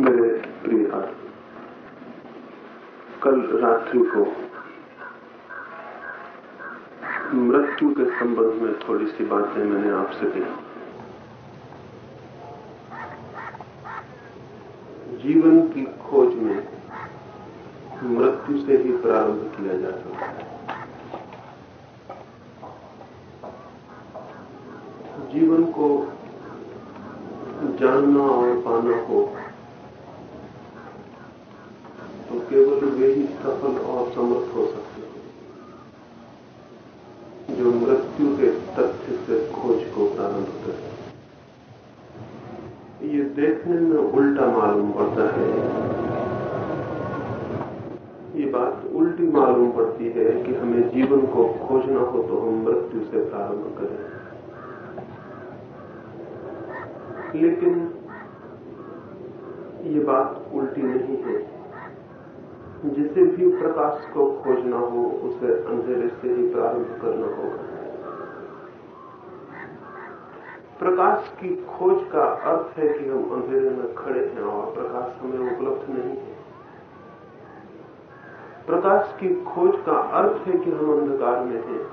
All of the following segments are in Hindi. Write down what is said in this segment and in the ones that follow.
मेरे प्रिय कल रात्रि को मृत्यु के संबंध में थोड़ी सी बातें मैंने आपसे कही जीवन की खोज में मृत्यु से ही प्रारंभ किया जा सकता है। जीवन को जानना और पाना हो तो केवल वे ही सफल और समर्थ हो सकते हैं। जो मृत्यु के तथ्य से खोज को प्रारंभ करें ये देखने में उल्टा मालूम पड़ता है। ये बात उल्टी मालूम पड़ती है कि हमें जीवन को खोजना हो तो हम मृत्यु से प्रारंभ करें। लेकिन ये बात उल्टी नहीं है। जिसे भी प्रकाश को खोजना हो, उसे अंधेरे से ही प्रारंभ करना होगा। प्रकाश की खोज का अर्थ है कि हम अंधेरे में खड़े हैं और प्रकाश हमें उपलब्ध नहीं है। प्रकाश की खोज का अर्थ है कि हम अंधकार में हैं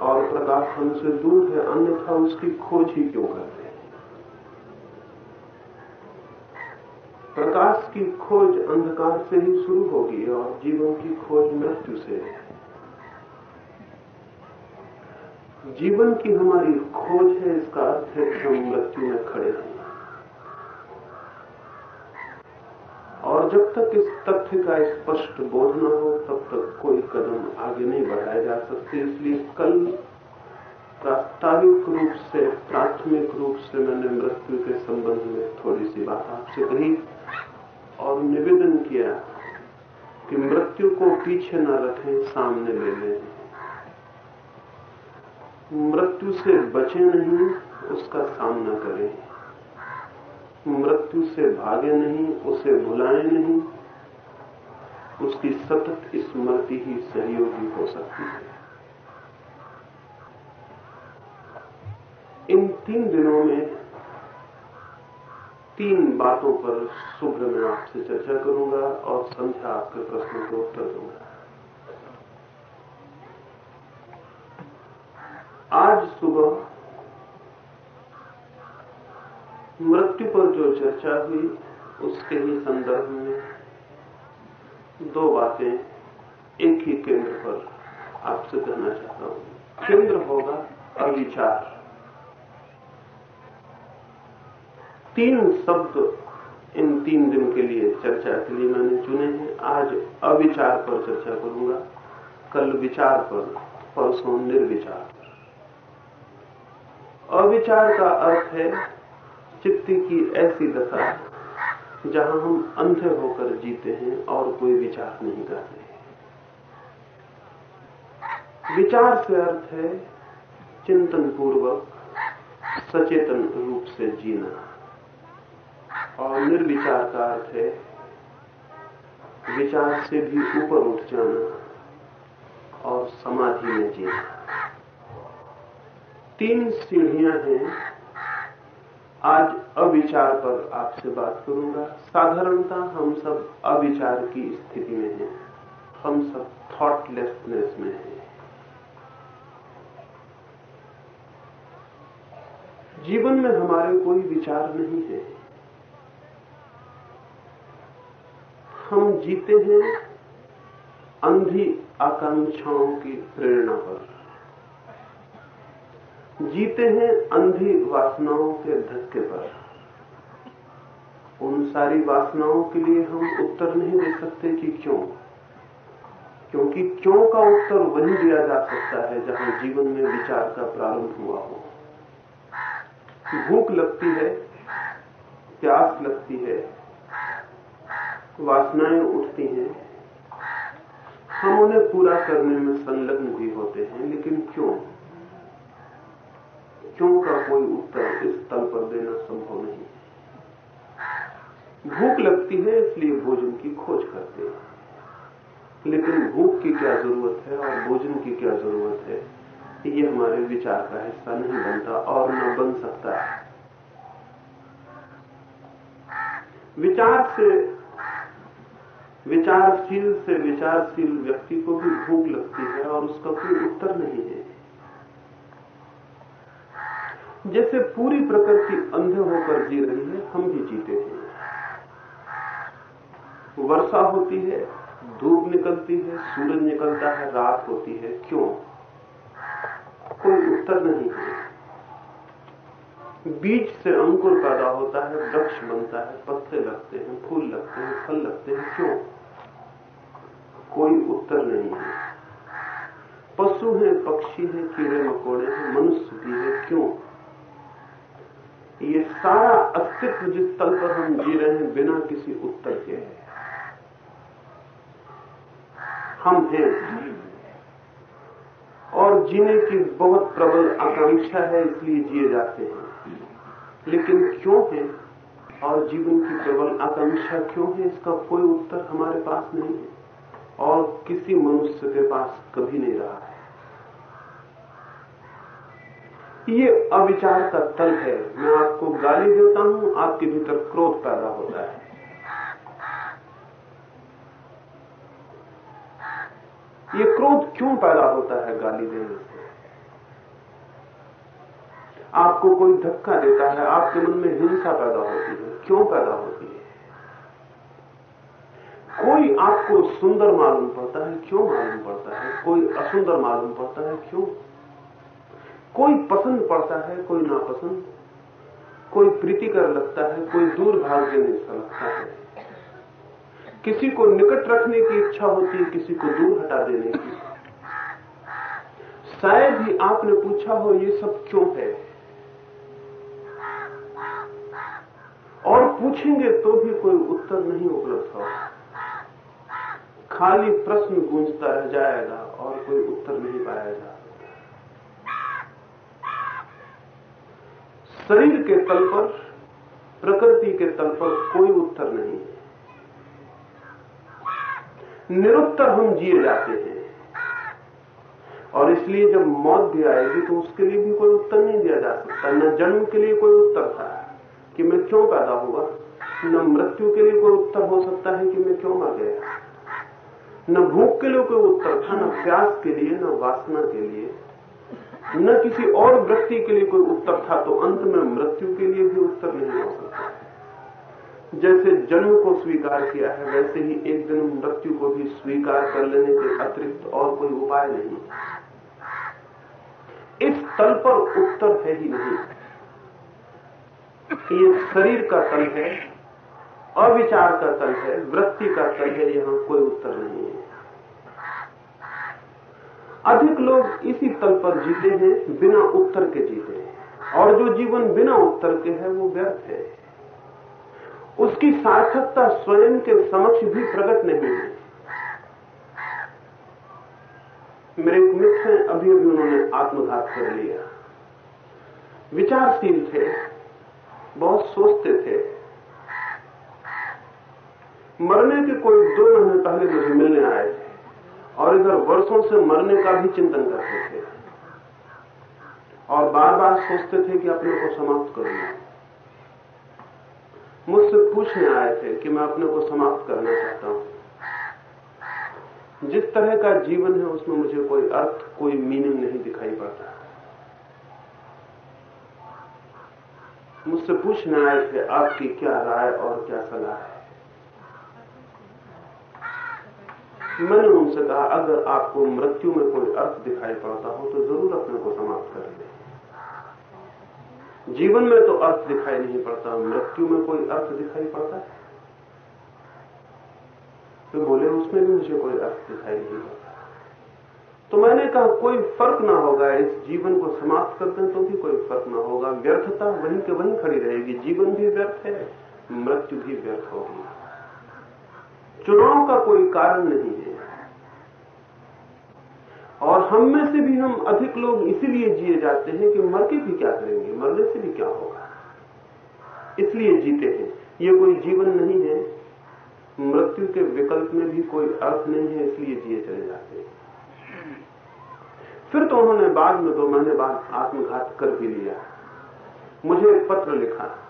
और प्रकाश हमसे दूर है, अन्यथा उसकी खोज ही क्यों करते प्रकाश की खोज अंधकार से ही शुरू होगी और जीवन की खोज मृत्यु से। जीवन की हमारी खोज है, इसका अर्थ है कि हम मृत्यु में खड़े हैं और जब तक इस तथ्य का स्पष्ट बोध न हो, तब तक कोई कदम आगे नहीं बढ़ाए जा सकते। इसलिए कल प्रास्ताविक रूप से, प्राथमिक रूप से मैंने मृत्यु के संबंध में थोड़ी सी बात आपसे कही। और निवेदन किया कि मृत्यु को पीछे न रखें, सामने ले लें। मृत्यु से बचे नहीं, उसका सामना करें। मृत्यु से भागे नहीं, उसे भुलाएँ नहीं। उसकी सतत स्मृति ही सहयोगी हो सकती है। इन तीन दिनों में तीन बातों पर सुबह मैं आपसे चर्चा करूँगा और संध्या आपके प्रश्नों को उत्तर दूँगा। आज सुबह मृत्यु पर जो चर्चा हुई, उसके ही संदर्भ में दो बातें एक ही केंद्र पर आपसे कहना चाहता हूँ। केंद्र होगा अविचार। तीन शब्द इन तीन दिन के लिए चर्चा के लिए मैंने चुने हैं। आज अविचार पर चर्चा करूँगा, कल विचार पर, परसों निर्विचार पर। अविचार का अर्थ है चित्त की ऐसी दशा जहाँ हम अंधे होकर जीते हैं और कोई विचार नहीं करते विचार से अर्थ है चिंतन पूर्वक सचेतन रूप से जीना। और निर्विचार का अर्थ है। विचार से भी ऊपर उठ जाना और समाधि में जीना। तीन सीढ़ियाँ हैं। आज अविचार पर आपसे बात करूँगा। साधारणता हम सब अविचार की स्थिति में हैं। हम सब थॉटलेसनेस में हैं। जीवन में हमारे कोई विचार नहीं है। हम जीते हैं अंधी आकांक्षाओं की प्रेरणा पर। जीते हैं अंधी वासनाओं के धक्के पर। उन सारी वासनाओं के लिए हम उत्तर नहीं दे सकते कि क्यों। क्योंकि क्यों का उत्तर वही दिया जा सकता है जहाँ जीवन में विचार का प्रारंभ हुआ हो। भूख लगती है, प्यास लगती है वासनाएँ उठती हैं। हम उन्हें पूरा करने में संलग्न भी होते हैं, लेकिन क्यों? क्यों का कोई उत्तर इस तल पर देना संभव नहीं? भूख लगती है, इसलिए भोजन की खोज करते हैं। लेकिन भूख की क्या ज़रूरत है और भोजन की क्या ज़रूरत है? ये हमारे विचार का हिस्सा नहीं बनता और न बन सकता। है विचार से विचारशील से विचारशील व्यक्ति को भी भूख लगती है और उसका कोई उत्तर नहीं है। जैसे पूरी प्रकृति अंधे होकर जी रही है, हम भी जीते हैं। वर्षा होती है, धूप निकलती है, सूरज निकलता है, रात होती है। क्यों? कोई उत्तर नहीं है। बीज से अंकुर पैदा होता है, वृक्ष बनता है, पत्ते लगते हैं, फूल लगते हैं, फल लगते हैं। क्यों? कोई उत्तर नहीं है। पशु है, पक्षी है, कीड़े मकोड़े हैं, मनुष्य भी है, क्यों? ये सारा अस्तित्व जिस तल पर हम जी रहे हैं, बिना किसी उत्तर के है। हम हैं और जीने की बहुत प्रबल आकांक्षा है, इसलिए जिए जाते हैं। लेकिन क्यों है? और जीवन की प्रबल आकांक्षा क्यों है? इसका कोई उत्तर हमारे पास नहीं है। और किसी मनुष्य के पास कभी नहीं रहा है। ये अविचार का तल है। मैं आपको गाली देता हूँ, आपके भीतर क्रोध पैदा होता है। ये क्रोध क्यों पैदा होता है गाली देने से? आपको कोई धक्का देता है, आपके मन में हिंसा पैदा होती है। क्यों पैदा होती है? कोई आपको सुंदर मालूम पड़ता है, क्यों मालूम पड़ता है? कोई असुंदर मालूम पड़ता है, क्यों? कोई पसंद पड़ता है, कोई नापसंद? कोई प्रीतिकर लगता है, कोई दूर भाग्य सा लगता है? किसी को निकट रखने की इच्छा होती है, किसी को दूर हटा देने की। शायद ही आपने पूछा हो, ये सब क्यों है? और पूछेंगे तो भी कोई उत्तर नहीं उपलब्ध हो खाली प्रश्न गूंजता रह जाएगा और कोई उत्तर नहीं पाया जा शरीर के तल पर, प्रकृति के तल पर कोई उत्तर नहीं है। निरुत्तर हम जिए जाते हैं। और इसलिए जब मौत भी आएगी तो उसके लिए भी कोई उत्तर नहीं दिया जा सकता। न जन्म के लिए कोई उत्तर था कि मैं क्यों पैदा हुआ, न मृत्यु के लिए कोई उत्तर हो सकता है कि मैं क्यों मर गया। न भूख के लिए कोई उत्तर था, न प्यास के लिए, न वासना के लिए। न किसी और व्यक्ति के लिए कोई उत्तर था तो अंत में मृत्यु के लिए भी उत्तर नहीं हो सकता। जैसे जन्म को स्वीकार किया है, वैसे ही एक दिन मृत्यु को भी स्वीकार कर लेने के अतिरिक्त और कोई उपाय नहीं। इस तल पर उत्तर है ही नहीं। ये शरीर का तल है अविचार का तल है, वृत्ति का तल है, यहाँ कोई उत्तर नहीं है। अधिक लोग इसी तल पर जीते हैं, बिना उत्तर के जीते हैं। और जो जीवन बिना उत्तर के है, वो व्यर्थ है। उसकी सार्थकता स्वयं के समक्ष भी प्रकट नहीं है। मेरे एक मित्र हैं, अभी अभी उन्होंने आत्मघात कर लिया। विचारशील थे, बहुत सोचते थे। मरने के कोई दो महीने पहले मुझे मिलने आए थे और इधर वर्षों से मरने का भी चिंतन करते थे। और बार बार सोचते थे कि अपने को समाप्त करूँगा मुझसे पूछने आए थे कि मैं अपने को समाप्त करना चाहता हूँ। जिस तरह का जीवन है, उसमें मुझे कोई अर्थ, कोई मीनिंग नहीं दिखाई पड़ता। मुझसे पूछने आए थे, आपकी क्या राय और क्या सलाह है? मैंने उनसे कहा, अगर आपको मृत्यु में कोई अर्थ दिखाई पड़ता हो तो ज़रूर अपने को समाप्त कर ले जीवन में तो अर्थ दिखाई नहीं पड़ता, मृत्यु में कोई अर्थ दिखाई पड़ता है? तो बोले, उसमें भी मुझे कोई अर्थ दिखाई नहीं पड़ता। तो मैंने कहा, कोई फ़र्क ना होगा, इस जीवन को समाप्त करते हैं तो भी कोई फ़र्क ना होगा। व्यर्थता वहीं के वहीं खड़ी रहेगी, जीवन भी व्यर्थ है, मृत्यु भी व्यर्थ होगी। चुनाव का कोई कारण नहीं है। और हम में से भी हम अधिक लोग इसीलिए जिए जाते हैं कि मर के भी क्या करेंगे, मरने से भी क्या होगा? इसलिए जीते हैं। ये कोई जीवन नहीं है। मृत्यु के विकल्प में भी कोई अर्थ नहीं है, इसलिए जिए चले जाते हैं। फिर तो उन्होंने बाद में दो महीने बाद आत्मघात कर भी लिया। मुझे एक पत्र लिखा।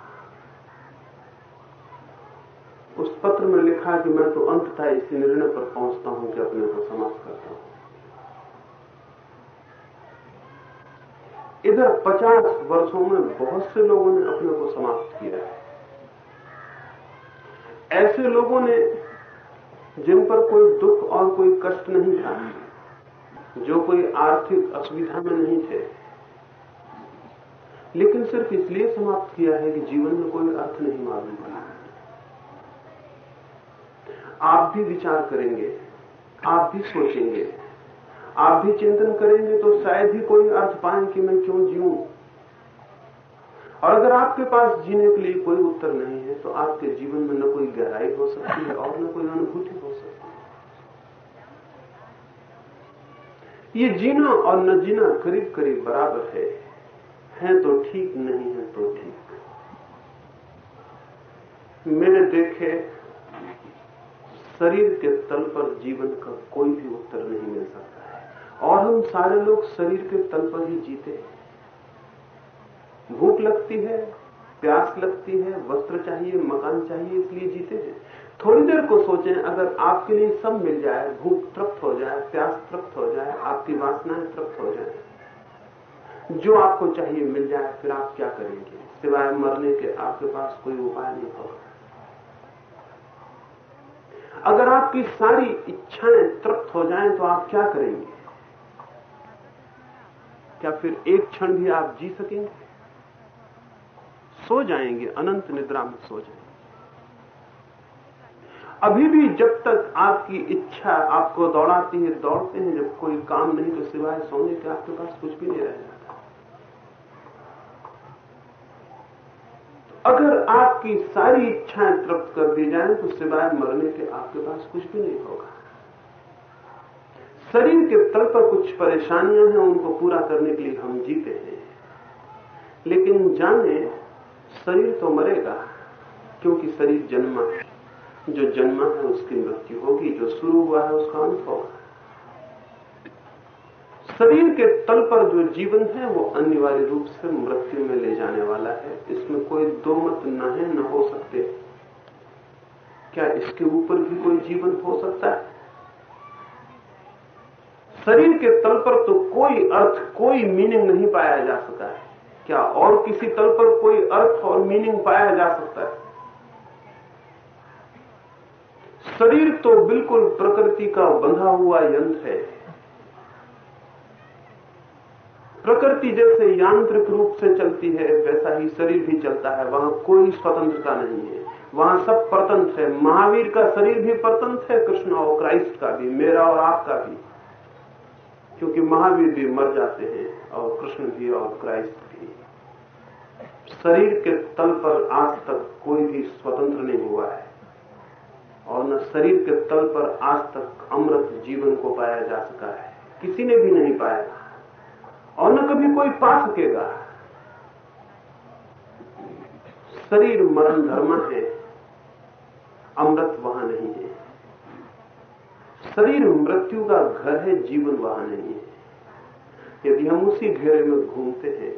उस पत्र में लिखा कि मैं तो अंततः इसी निर्णय पर पहुँचता हूँ कि अपने को समाप्त करता हूँ। इधर 50 वर्षों में बहुत से लोगों ने अपने को समाप्त किया है। ऐसे लोगों ने जिन पर कोई दुख और कोई कष्ट नहीं था, जो कोई आर्थिक असुविधा में नहीं थे, लेकिन सिर्फ़ इसलिए समाप्त किया है कि जीवन में कोई अर्थ नहीं मालूम पड़ा। आप भी विचार करेंगे, आप भी सोचेंगे। आप भी चिंतन करेंगे तो शायद ही कोई अर्थ पाए कि मैं क्यों जीऊं। और अगर आपके पास जीने के लिए कोई उत्तर नहीं है तो आपके जीवन में न कोई गहराई हो सकती है और न कोई अनुभूति हो सकती है। ये जीना और न जीना करीब करीब बराबर है। है तो ठीक, नहीं है तो ठीक। मैंने देखे शरीर के तल पर जीवन का कोई भी उत्तर नहीं मिल सकता है। और हम सारे लोग शरीर के तल पर ही जीते भूख लगती है, प्यास लगती है, वस्त्र चाहिए, मकान चाहिए, इसलिए जीते हैं। थोड़ी देर को सोचें, अगर आपके लिए सब मिल जाए, भूख तृप्त हो जाए, प्यास तृप्त हो जाए, आपकी वासनाएँ तृप्त हो जाए, जो आपको चाहिए मिल जाए, फिर आप क्या करेंगे? सिवाय मरने के आपके पास कोई उपाय नहीं होगा। अगर आपकी सारी इच्छाएँ तृप्त हो जाएँ तो आप क्या करेंगे? क्या फिर एक क्षण भी आप जी सकेंगे? सो जाएँगे, अनंत निद्रा में सो जाएँगे। अभी भी जब तक आपकी इच्छा आपको दौड़ाती है, दौड़ते हैं, जब कोई काम नहीं तो सिवाय सोने के आपके पास कुछ भी नहीं रह जाता अगर आपकी सारी इच्छाएँ तृप्त कर दी जाए तो सिवाय मरने के आपके पास कुछ भी नहीं होगा। शरीर के तल पर कुछ परेशानियाँ हैं, उनको पूरा करने के लिए हम जीते हैं। लेकिन जाने, शरीर तो मरेगा, क्योंकि शरीर जन्मा है। जो जन्मा है, उसकी मृत्यु होगी, जो शुरू हुआ है, उसका अंत होगा। शरीर के तल पर जो जीवन है, वो अनिवार्य रूप से मृत्यु में ले जाने वाला है। इसमें कोई दो मत न है, न हो सकते। क्या इसके ऊपर भी कोई जीवन हो सकता है? शरीर के तल पर तो कोई अर्थ, कोई मीनिंग नहीं पाया जा सकता है। क्या और किसी तल पर कोई अर्थ और मीनिंग पाया जा सकता है? शरीर तो बिल्कुल प्रकृति का बंधा हुआ यंत्र है। प्रकृति जैसे यांत्रिक रूप से चलती है, वैसा ही शरीर भी चलता है। वहाँ कोई स्वतंत्रता नहीं है। वहाँ सब परतंत्र है। महावीर का शरीर भी परतंत्र है, कृष्ण और क्राइस्ट का भी, मेरा और आपका भी। क्योंकि महावीर भी मर जाते हैं और कृष्ण भी और क्राइस्ट भी। शरीर के तल पर आज तक कोई भी स्वतंत्र नहीं हुआ है। और न शरीर के तल पर आज तक अमृत जीवन को पाया जा सका है। किसी ने भी नहीं पाया। और न कभी कोई पा सकेगा शरीर, मरण धर्म है। अमृत वहाँ नहीं है। शरीर, मृत्यु का घर है, जीवन वहाँ नहीं है। यदि हम उसी घेरे में घूमते हैं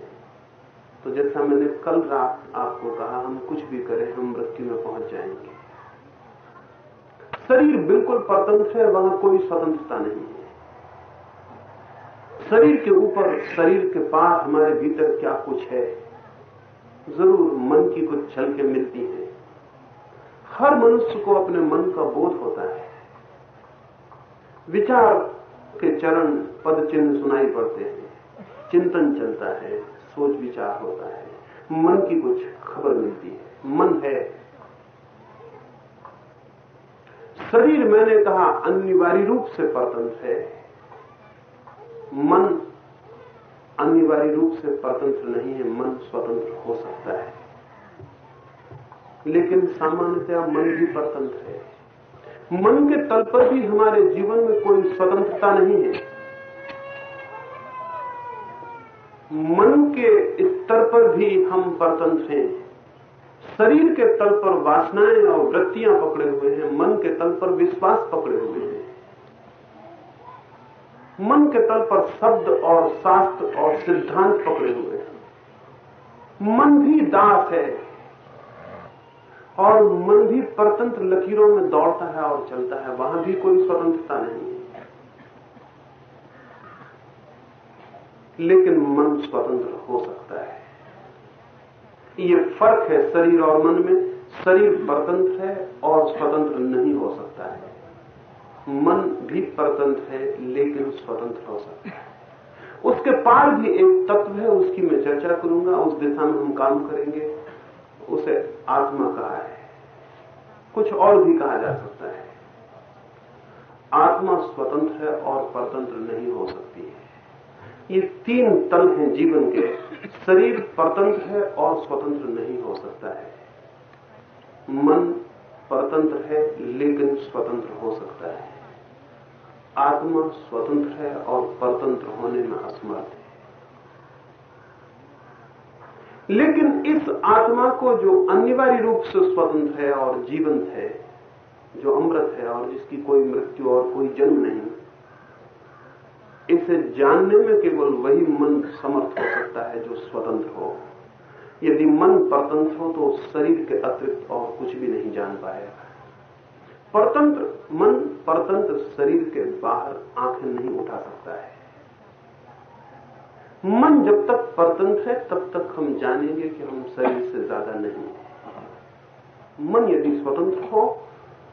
तो जैसा मैंने कल रात आपको कहा, हम कुछ भी करें, हम मृत्यु में पहुँच जाएँगे। शरीर बिल्कुल परतंत्र है, वहाँ कोई स्वतंत्रता नहीं है। शरीर के ऊपर, शरीर के पास हमारे भीतर क्या कुछ है? ज़रूर मन की कुछ झलके मिलती है। हर मनुष्य को अपने मन का बोध होता है। विचार के चरण पद चिन्ह सुनाई पड़ते हैं। चिंतन चलता है, सोच विचार होता है। मन की कुछ खबर मिलती है। मन है। शरीर मैंने कहा, अनिवार्य रूप से परतंत्र है। मन अनिवार्य रूप से स्वतंत्र नहीं है, मन स्वतंत्र हो सकता है। लेकिन सामान्यतया मन भी स्वतंत्र है। मन के तल पर भी हमारे जीवन में कोई स्वतंत्रता नहीं है। मन के स्तर पर भी हम परतंत्र हैं। शरीर के तल पर वासनाएँ और वृत्तियाँ पकड़े हुए हैं। मन के तल पर विश्वास पकड़े हुए हैं। मन के तल पर शब्द और शास्त्र और सिद्धांत पकड़े हुए हैं। मन भी दास है और मन भी परतंत्र लकीरों में दौड़ता है और चलता है। वहाँ भी कोई स्वतंत्रता नहीं है। लेकिन मन स्वतंत्र हो सकता है। ये फ़र्क है शरीर और मन में। शरीर परतंत्र है और स्वतंत्र नहीं हो सकता है। मन भी परतंत्र है, लेकिन स्वतंत्र हो सकता है। उसके पार भी एक तत्व है, उसकी मैं चर्चा करूँगा, उस दिशा में हम काम करेंगे। उसे आत्मा कहा है। कुछ और भी कहा जा सकता है। आत्मा स्वतंत्र है और परतंत्र नहीं हो सकती है। ये तीन तल हैं जीवन के। शरीर परतंत्र है और स्वतंत्र नहीं हो सकता है। मन परतंत्र है, लेकिन स्वतंत्र हो सकता है। आत्मा स्वतंत्र है और परतंत्र होने में असमर्थ है। लेकिन इस आत्मा को जो अनिवार्य रूप से स्वतंत्र है और जीवंत है, जो अमृत है और जिसकी कोई मृत्यु और कोई जन्म नहीं, इसे जानने में केवल वही मन समर्थ हो सकता है जो स्वतंत्र हो। यदि मन परतंत्र हो तो शरीर के अतिरिक्त और कुछ भी नहीं जान पाएगा। परतंत्र। मन परतंत्र शरीर के बाहर आँखें नहीं उठा सकता है। मन जब तक परतंत्र है, तब तक हम जानेंगे कि हम शरीर से ज़्यादा नहीं मन यदि स्वतंत्र हो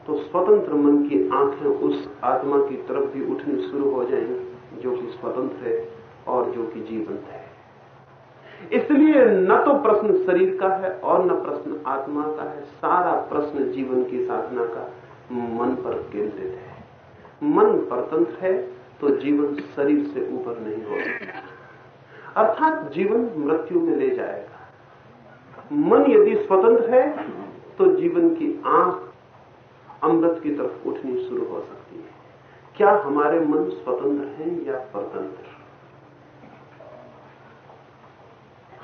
तो स्वतंत्र मन की आँखें उस आत्मा की तरफ़ भी उठनी शुरू हो जाएँगी, जो कि स्वतंत्र है और जो कि जीवंत है। इसलिए न तो प्रश्न शरीर का है और न प्रश्न आत्मा का है, सारा प्रश्न जीवन की साधना का मन पर केंद्रित है। मन परतंत्र है तो जीवन शरीर से ऊपर नहीं हो सकता। अर्थात जीवन मृत्यु में ले जाएगा। मन यदि स्वतंत्र है तो जीवन की आँख अमृत की तरफ़ उठनी शुरू हो सकती है। क्या हमारे मन स्वतंत्र हैं या परतंत्र?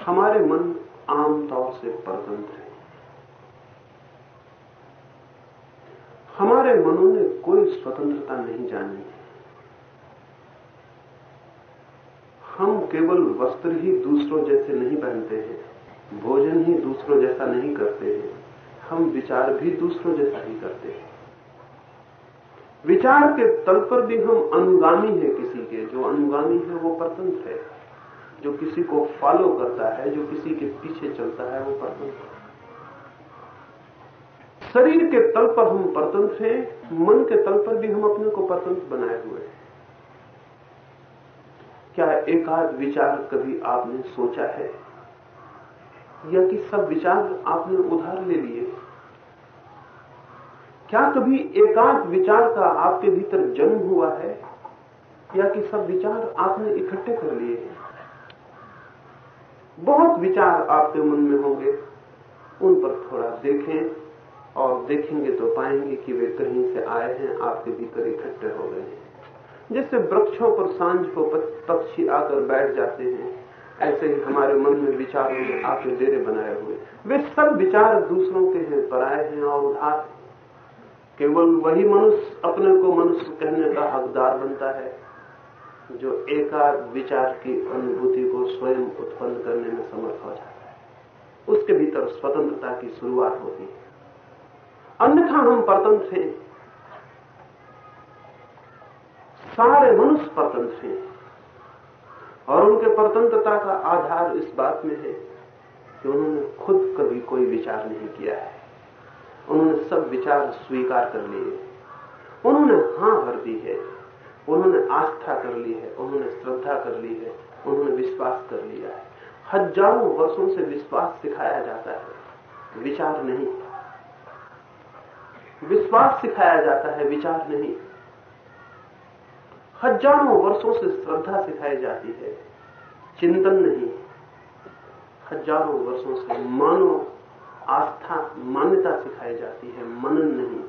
हमारे मन आमतौर से परतंत्र हैं हमारे मनों ने कोई स्वतंत्रता नहीं जानी। हम केवल वस्त्र ही दूसरों जैसे नहीं पहनते हैं, भोजन ही दूसरों जैसा नहीं करते हैं, हम विचार भी दूसरों जैसा ही करते हैं। विचार के तल पर भी हम अनुगामी हैं किसी के, जो अनुगामी है वो परतंत्र है, जो किसी को फॉलो करता है, जो किसी के पीछे चलता है वो परतंत्र है। शरीर के तल पर हम परतंत्र हैं, मन के तल पर भी हम अपने को परतंत्र बनाए हुए हैं। क्या एकाध विचार कभी आपने सोचा है? या कि सब विचार आपने उधार ले लिए? क्या कभी एकाध विचार का आपके भीतर जन्म हुआ है? या कि सब विचार आपने इकट्ठे कर लिए हैं? बहुत विचार आपके मन में होंगे, उन पर थोड़ा देखें। और देखेंगे तो पाएँगे कि वे कहीं से आए हैं, आपके भीतर इकट्ठे हो गए हैं। जैसे वृक्षों पर साँझ को पक्षी आकर बैठ जाते हैं, ऐसे ही हमारे मन में विचारों में आपके डेरे बनाए हुए वे सब विचार दूसरों के हैं, पराए हैं और उधार केवल वही मनुष्य अपने को मनुष्य कहने का हकदार बनता है, जो एकाध विचार की अनुभूति को स्वयं उत्पन्न करने में समर्थ हो जाता है। उसके भीतर स्वतंत्रता की शुरुआत होती है। अन्यथा हम परतंत्र हैं सारे मनुष्य परतंत्र हैं। और उनके परतंत्रता का आधार इस बात में है कि उन्होंने खुद कभी कोई विचार नहीं किया है। उन्होंने सब विचार स्वीकार कर लिए उन्होंने हाँ भर दी है। उन्होंने आस्था कर ली है। उन्होंने श्रद्धा कर ली है। उन्होंने विश्वास कर लिया है। हज़ारों वर्षों से विश्वास सिखाया जाता है। विचार नहीं विश्वास सिखाया जाता है, विचार नहीं। हज़ारों वर्षों से श्रद्धा सिखाई जाती है, चिंतन नहीं। हज़ारों वर्षों से मानो आस्था, मान्यता सिखाई जाती है, मनन नहीं।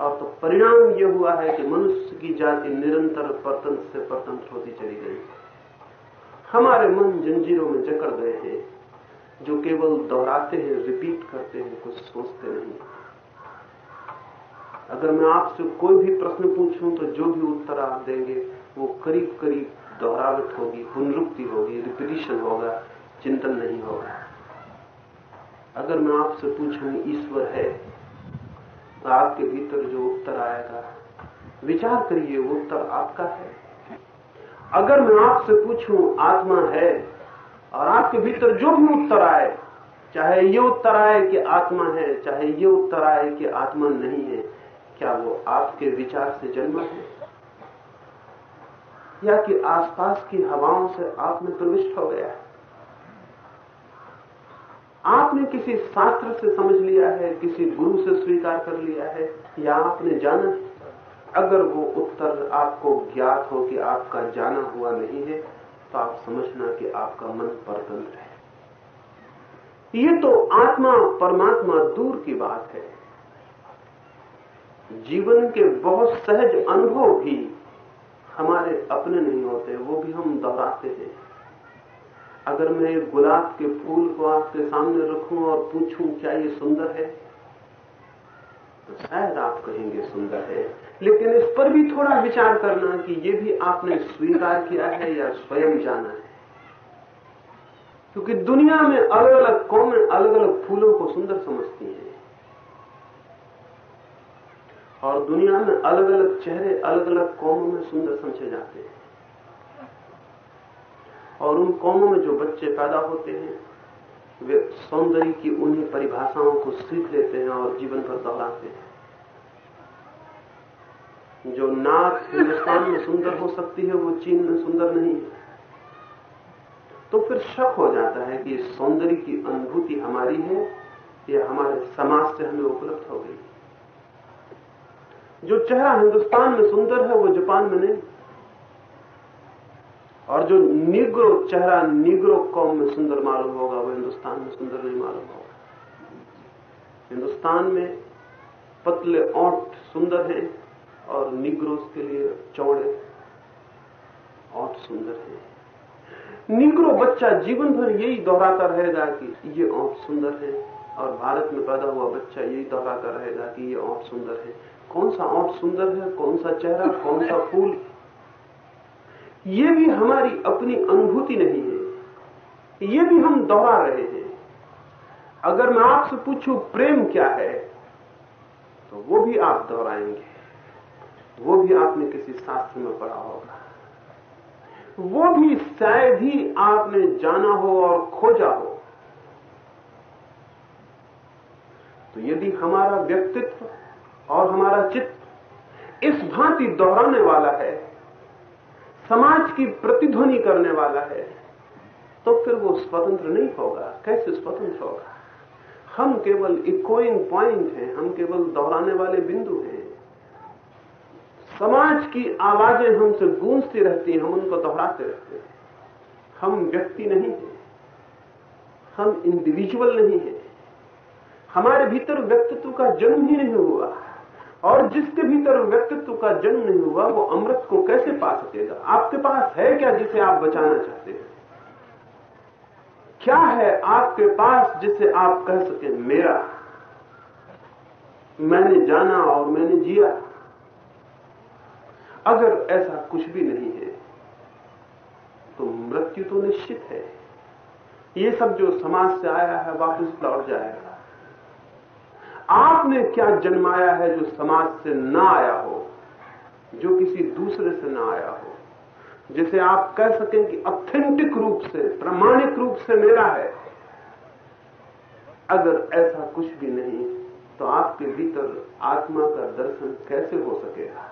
और तो परिणाम यह हुआ है कि मनुष्य की जाति निरंतर परतंत्र से परतंत्र होती चली गई। हमारे मन जंजीरों में जकड़ गए हैं, जो केवल दोहराते हैं, रिपीट करते हैं, कुछ सोचते नहीं। अगर मैं आपसे कोई भी प्रश्न पूछूँ तो जो भी उत्तर आप देंगे, वो करीब करीब दोहरावट होगी, पुनरुक्ति होगी रिपीटिशन होगा, चिंतन नहीं होगा। अगर मैं आपसे पूछूँ, ईश्वर है तो आपके भीतर जो उत्तर आएगा, विचार करिए, वो उत्तर आपका है। अगर मैं आपसे पूछूँ, आत्मा है, और आपके भीतर जो भी उत्तर आए, चाहे ये उत्तर आए कि आत्मा है, चाहे ये उत्तर आए कि आत्मा नहीं है क्या वो आपके विचार से जन्म है? या कि आसपास की हवाओं से आप में प्रविष्ट हो गया है? आपने किसी शास्त्र से समझ लिया है, किसी गुरु से स्वीकार कर लिया है, या आपने जाना है? अगर वो उत्तर आपको ज्ञात हो कि आपका जाना हुआ नहीं है तो आप समझना कि आपका मन परतंत्र है। ये तो आत्मा परमात्मा दूर की बात है। जीवन के बहुत सहज अनुभव भी हमारे अपने नहीं होते, वो भी हम दोहराते हैं। अगर मैं एक गुलाब के फूल को आपके सामने रखूँ और पूछूँ, क्या ये सुंदर है? तो शायद आप कहेंगे सुंदर है। लेकिन इस पर भी थोड़ा विचार करना कि ये भी आपने स्वीकार किया है या स्वयं जाना है। क्योंकि दुनिया में अलग अलग कौमें अलग अलग फूलों को सुंदर समझती हैं। और दुनिया में अलग अलग चेहरे अलग अलग कौमों में सुंदर समझे जाते हैं। और उन कौमों में जो बच्चे पैदा होते हैं, वे सौंदर्य की उन्हीं परिभाषाओं को सीख लेते हैं और जीवन भर दोहराते हैं। जो नाक हिंदुस्तान में सुंदर हो सकती है, वो चीन में सुंदर नहीं है। तो फिर शक हो जाता है कि सौंदर्य की अनुभूति हमारी है, या हमारे समाज से हमें उपलब्ध हो गई जो चेहरा हिंदुस्तान में सुंदर है, वो जापान में नहीं। और जो निग्रो चेहरा निग्रो कौम में सुंदर मालूम होगा, वो हिंदुस्तान में सुंदर नहीं मालूम होगा। हिंदुस्तान में पतले ओठ सुंदर हैं और निग्रोस के लिए चौड़े ओठ सुंदर हैं। निग्रो बच्चा जीवन भर यही दोहराता रहेगा कि ये ओठ सुंदर है और भारत में पैदा हुआ बच्चा यही दोहराता रहेगा कि ये ओठ सुंदर है। कौन सा ओठ सुंदर है, कौन सा चेहरा, कौन सा फूल? ये भी हमारी अपनी अनुभूति नहीं है। ये भी हम दोहरा रहे हैं। अगर मैं आपसे पूछूँ, प्रेम क्या है? तो वो भी आप दोहराएँगे। वो भी आपने किसी शास्त्र में पढ़ा होगा। वो भी शायद ही आपने जाना हो और खोजा हो। तो यदि हमारा व्यक्तित्व और हमारा चित्त इस भांति दोहराने वाला है, समाज की प्रतिध्वनि करने वाला है तो फिर वो स्वतंत्र नहीं होगा। कैसे स्वतंत्र होगा? हम केवल इकोइंग पॉइंट हैं, हम केवल दोहराने वाले बिंदु हैं। समाज की आवाज़ें हमसे गूंजती रहती हैं, हम उनको दोहराते रहते हैं। हम व्यक्ति नहीं हैं, हम इंडिविजुअल नहीं हैं। हमारे भीतर व्यक्तित्व का जन्म ही नहीं हुआ। और जिसके भीतर व्यक्तित्व का जन्म नहीं हुआ, वो अमृत को कैसे पा सकेगा? आपके पास है क्या जिसे आप बचाना चाहते हैं? क्या है आपके पास जिसे आप कह सके, मेरा? मैंने जाना और मैंने जिया। अगर ऐसा कुछ भी नहीं है तो मृत्यु तो निश्चित है। ये सब जो समाज से आया है, वापस लौट जाएगा। आपने क्या जन्माया है जो समाज से ना आया हो? जो किसी दूसरे से ना आया हो? जिसे आप कह सकें कि ऑथेंटिक रूप से, प्रमाणिक रूप से मेरा है। अगर ऐसा कुछ भी नहीं तो आपके भीतर आत्मा का दर्शन कैसे हो सकेगा?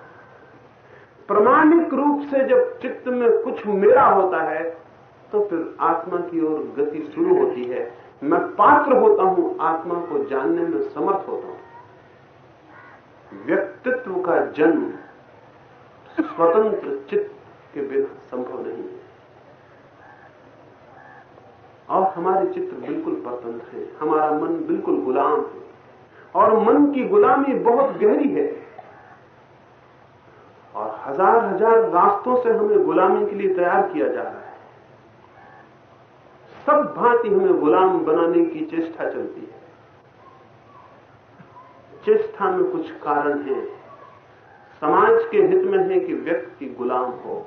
प्रमाणिक रूप से जब चित्त में कुछ मेरा होता है तो फिर आत्मा की ओर गति शुरू होती है। मैं पात्र होता हूँ, आत्मा को जानने में समर्थ होता हूँ। व्यक्तित्व का जन्म स्वतंत्र चित्त के बिना संभव नहीं है। और हमारे चित्र बिल्कुल स्वतंत्र है, हमारा मन बिल्कुल गुलाम है। और मन की गुलामी बहुत गहरी है। और हज़ार हज़ार रास्तों से हमें गुलामी के लिए तैयार किया जा रहा है। सब भांति हमें गुलाम बनाने की चेष्टा चलती है। चेष्टा में कुछ कारण है। समाज के हित में है कि व्यक्ति गुलाम हो।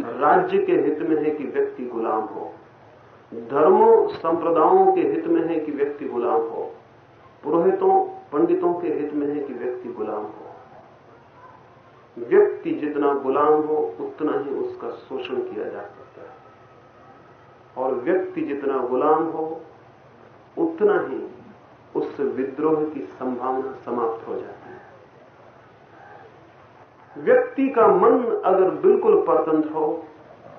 राज्य के हित में है कि व्यक्ति गुलाम हो। धर्मों, संप्रदायों के हित में है कि व्यक्ति गुलाम हो। पुरोहितों, पंडितों के हित में है कि व्यक्ति गुलाम हो। व्यक्ति जितना गुलाम हो, उतना ही उसका शोषण किया जाता है। और व्यक्ति जितना गुलाम हो, उतना ही उस विद्रोह की संभावना समाप्त हो जाती है। व्यक्ति का मन अगर बिल्कुल परतंत्र हो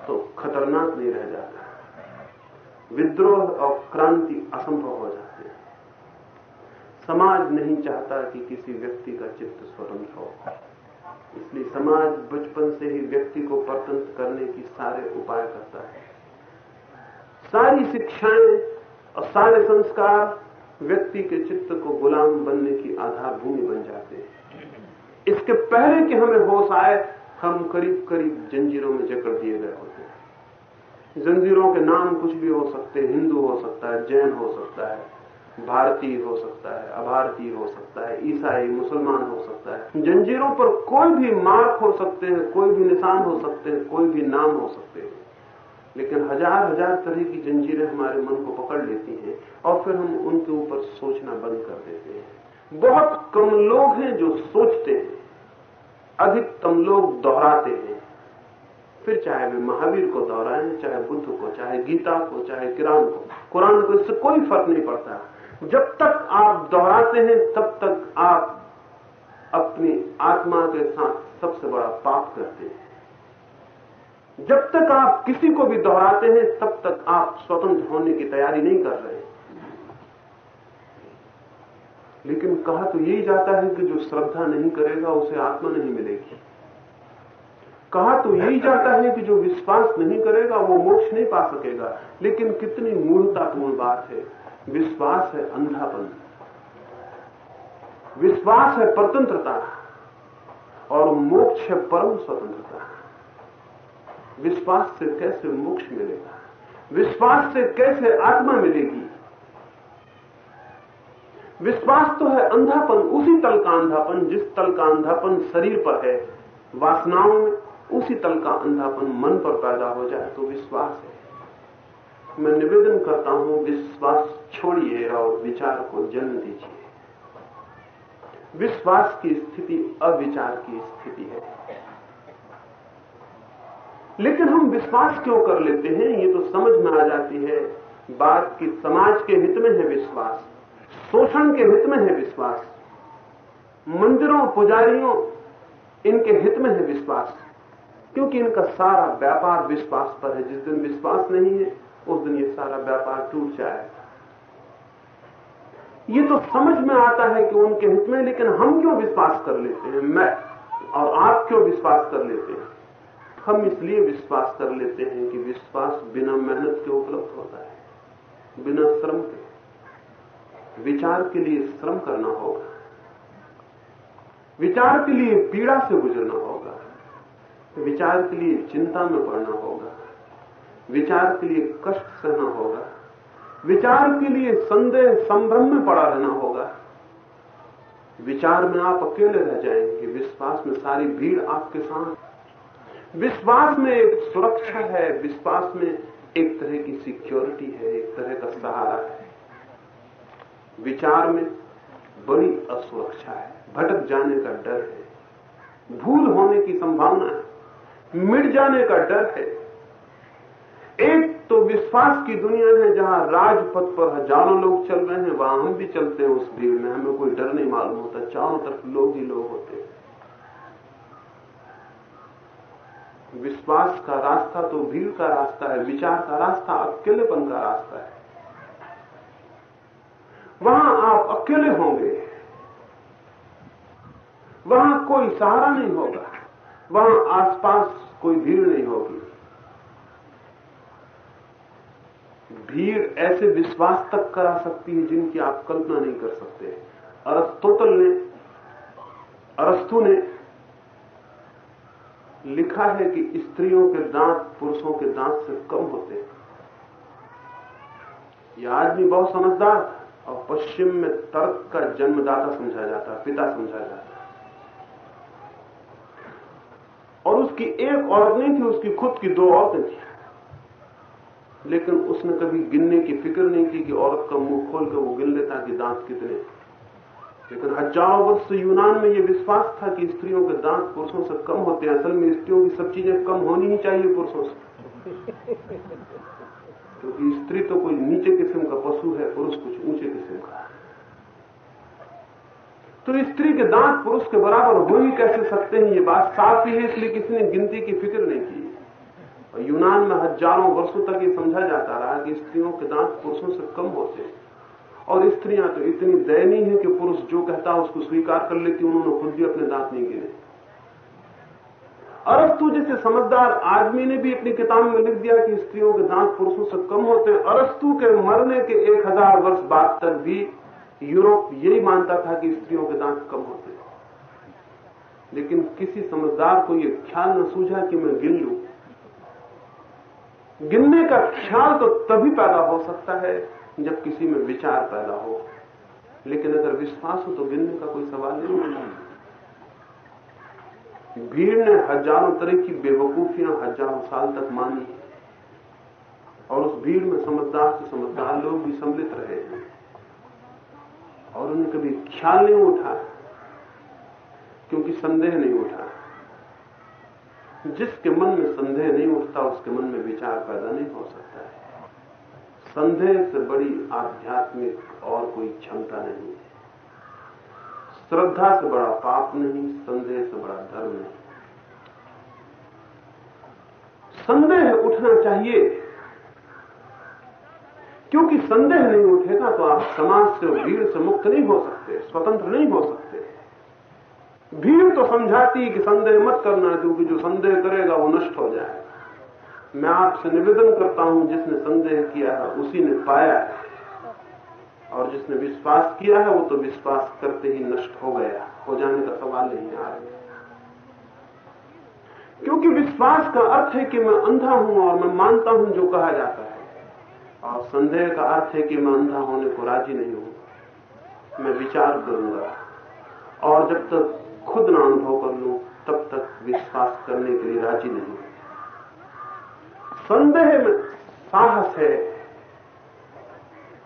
तो खतरनाक नहीं रह जाता विद्रोह और क्रांति असंभव हो जाते हैं। समाज नहीं चाहता कि किसी व्यक्ति का चित्त स्वतंत्र हो। इसलिए समाज बचपन से ही व्यक्ति को परतंत्र करने की सारे उपाय करता है। सारी शिक्षाएँ और सारे संस्कार व्यक्ति के चित्त को गुलाम बनने की आधारभूमि बन जाते हैं। इसके पहले कि हमें होश आए, हम करीब करीब जंजीरों में जकड़ दिए गए होते हैं। जंजीरों के नाम कुछ भी हो सकते हैं। हिंदू हो सकता है, जैन हो सकता है, भारतीय हो सकता है, अभारतीय हो सकता है, ईसाई, मुसलमान हो सकता है। जंजीरों पर कोई भी मार्क हो सकते हैं, कोई भी निशान हो सकते हैं, कोई भी नाम हो सकते हैं। लेकिन हज़ार हज़ार तरह की जंजीरें हमारे मन को पकड़ लेती हैं और फिर हम उनके ऊपर सोचना बंद कर देते हैं। बहुत कम लोग हैं जो सोचते हैं, अधिकतम लोग दोहराते हैं। फिर चाहे वे महावीर को दोहराएँ, चाहे बुद्ध को, चाहे गीता को, चाहे किरान को। कुरान को इससे कोई फ़र्क नहीं पड़ता। जब तक आप दोहराते हैं, तब तक आप अपनी आत्मा के साथ सबसे बड़ा पाप करते हैं। जब तक आप किसी को भी दोहराते हैं, तब तक आप स्वतंत्र होने की तैयारी नहीं कर रहे लेकिन कहा तो यही जाता है कि जो श्रद्धा नहीं करेगा, उसे आत्मा नहीं मिलेगी। कहा तो यही जाता है कि जो विश्वास नहीं करेगा, वो मोक्ष नहीं पा सकेगा। लेकिन कितनी मूर्तापूर्ण बात है। विश्वास है अंधापन। विश्वास है परतंत्रता। और मोक्ष है परम स्वतंत्रता। विश्वास से कैसे मोक्ष मिलेगा? विश्वास से कैसे आत्मा मिलेगी? विश्वास तो है अंधापन, उसी तल का अंधापन जिस तल का अंधापन शरीर पर है, वासनाओं में, उसी तल का अंधापन मन पर पैदा हो जाए तो विश्वास है। मैं निवेदन करता हूँ, विश्वास छोड़िए और विचार को जन्म दीजिए। विश्वास की स्थिति अविचार की स्थिति है। लेकिन हम विश्वास क्यों कर लेते हैं? ये तो समझ में आ जाती है, बात की समाज के हित में है विश्वास, शोषण के हित में है विश्वास, मंदिरों, पुजारियों, इनके हित में है विश्वास, क्योंकि इनका सारा व्यापार विश्वास पर है। जिस दिन विश्वास नहीं है, उस दिन ये सारा व्यापार टूट जाएगा। ये तो समझ में आता है कि उनके हित में, लेकिन हम क्यों विश्वास कर लेते हैं? मैं और आप क्यों विश्वास कर लेते हैं? हम इसलिए विश्वास कर लेते हैं कि विश्वास बिना मेहनत के उपलब्ध होता है, बिना श्रम के। विचार के लिए श्रम करना होगा। विचार के लिए पीड़ा से गुजरना होगा। विचार के लिए चिंता में पड़ना होगा। विचार के लिए कष्ट सहना होगा। विचार के लिए संदेह संभ्रम में पड़ा रहना होगा। विचार में आप अकेले रह जाएँगे, विश्वास में सारी भीड़ आपके साथ विश्वास में एक सुरक्षा है, विश्वास में एक तरह की सिक्योरिटी है, एक तरह का सहारा है। विचार में बड़ी असुरक्षा है, भटक जाने का डर है, भूल होने की संभावना है, मिट जाने का डर है। एक तो विश्वास की दुनिया है जहाँ राजपथ पर हज़ारों लोग चल रहे हैं, वहाँ हम भी चलते हैं उस भीड़ में, हमें कोई डर नहीं मालूम होता, चारों तरफ़ लोग ही लोग होते हैं। विश्वास का रास्ता तो भीड़ का रास्ता है, विचार का रास्ता अकेलेपन का रास्ता है। वहाँ आप अकेले होंगे। वहाँ कोई सहारा नहीं होगा। वहाँ आसपास कोई भीड़ नहीं होगी। भीड़ ऐसे विश्वास तक करा सकती है जिनकी आप कल्पना नहीं कर सकते। अरस्तोतल ने, अरस्तु ने लिखा है कि स्त्रियों के दांत पुरुषों के दांत से कम होते हैं। यह आदमी बहुत समझदार था और पश्चिम में तर्क का जन्मदाता समझा जाता है पिता समझा जाता। है और उसकी एक औरत नहीं थी, उसकी खुद की दो औरतें थी। लेकिन उसने कभी गिनने की फ़िक्र नहीं की कि औरत का मुँह खोल कर वो गिन लेता कि दांत कितने लेकिन हज़ारों वर्ष से यूनान में यह विश्वास था कि स्त्रियों के दांत पुरुषों से कम होते हैं। असल में स्त्रियों की सब चीज़ें कम होनी ही चाहिए पुरुषों से। क्योंकि तो स्त्री तो कोई नीचे किस्म का पशु है, पुरुष कुछ ऊँचे किस्म का तो स्त्री के दांत पुरुष के बराबर हो ही कैसे सकते हैं ये बात साफ़ ही है, इसलिए किसी ने गिनती की फ़िक्र नहीं की। और यूनान में हज़ारों वर्षों तक ये समझा जाता रहा कि स्त्रियों के दांत पुरुषों से कम होते हैं। और स्त्रियाँ तो इतनी दयनीय है कि पुरुष जो कहता है उसको स्वीकार कर लेती उन्होंने खुद भी अपने दांत नहीं गिने अरस्तु जैसे समझदार आदमी ने भी अपनी किताब में लिख दिया कि स्त्रियों के दांत पुरुषों से कम होते हैं अरस्तु के मरने के एक हज़ार वर्ष बाद तक भी यूरोप यही मानता था कि स्त्रियों के दांत कम होते हैं। लेकिन किसी समझदार को यह ख्याल न सूझा कि मैं गिन लू। गिनने का ख्याल तो तभी पैदा हो सकता है जब किसी में विचार पैदा हो। लेकिन अगर विश्वास हो तो गिनने का कोई सवाल नहीं होता भीड़ ने हज़ारों तरह की बेवकूफियाँ हज़ारों साल तक मानी और उस भीड़ में समझदार से समझदार लोग भी सम्मिलित रहे हैं। और उन्हें कभी ख्याल नहीं उठा, क्योंकि संदेह नहीं उठा। जिसके मन में संदेह नहीं उठता, उसके मन में विचार पैदा नहीं हो सकता है। संदेह से बड़ी आध्यात्मिक और कोई क्षमता नहीं है। श्रद्धा से बड़ा पाप नहीं, संदेह से बड़ा धर्म नहीं। संदेह उठना चाहिए। क्योंकि संदेह नहीं उठेगा तो आप समाज से भीड़ से मुक्त नहीं हो सकते, स्वतंत्र नहीं हो सकते। भीड़ तो समझाती कि संदेह मत करना, क्योंकि जो संदेह करेगा वो नष्ट हो जाएगा। मैं आपसे निवेदन करता हूँ, जिसने संदेह किया है, उसी ने पाया है। और जिसने विश्वास किया है, वो तो विश्वास करते ही नष्ट हो गया। हो जाने का सवाल नहीं आ रहा। क्योंकि विश्वास का अर्थ है कि मैं अंधा हूँ और मैं मानता हूँ जो कहा जाता है। और संदेह का अर्थ है कि मैं अंधा होने को राज़ी नहीं हूँ। मैं विचार करूँगा। और जब तक खुद ना अनुभव कर लू, तब तक विश्वास करने के लिए राज़ी नहीं संदेह में साहस है,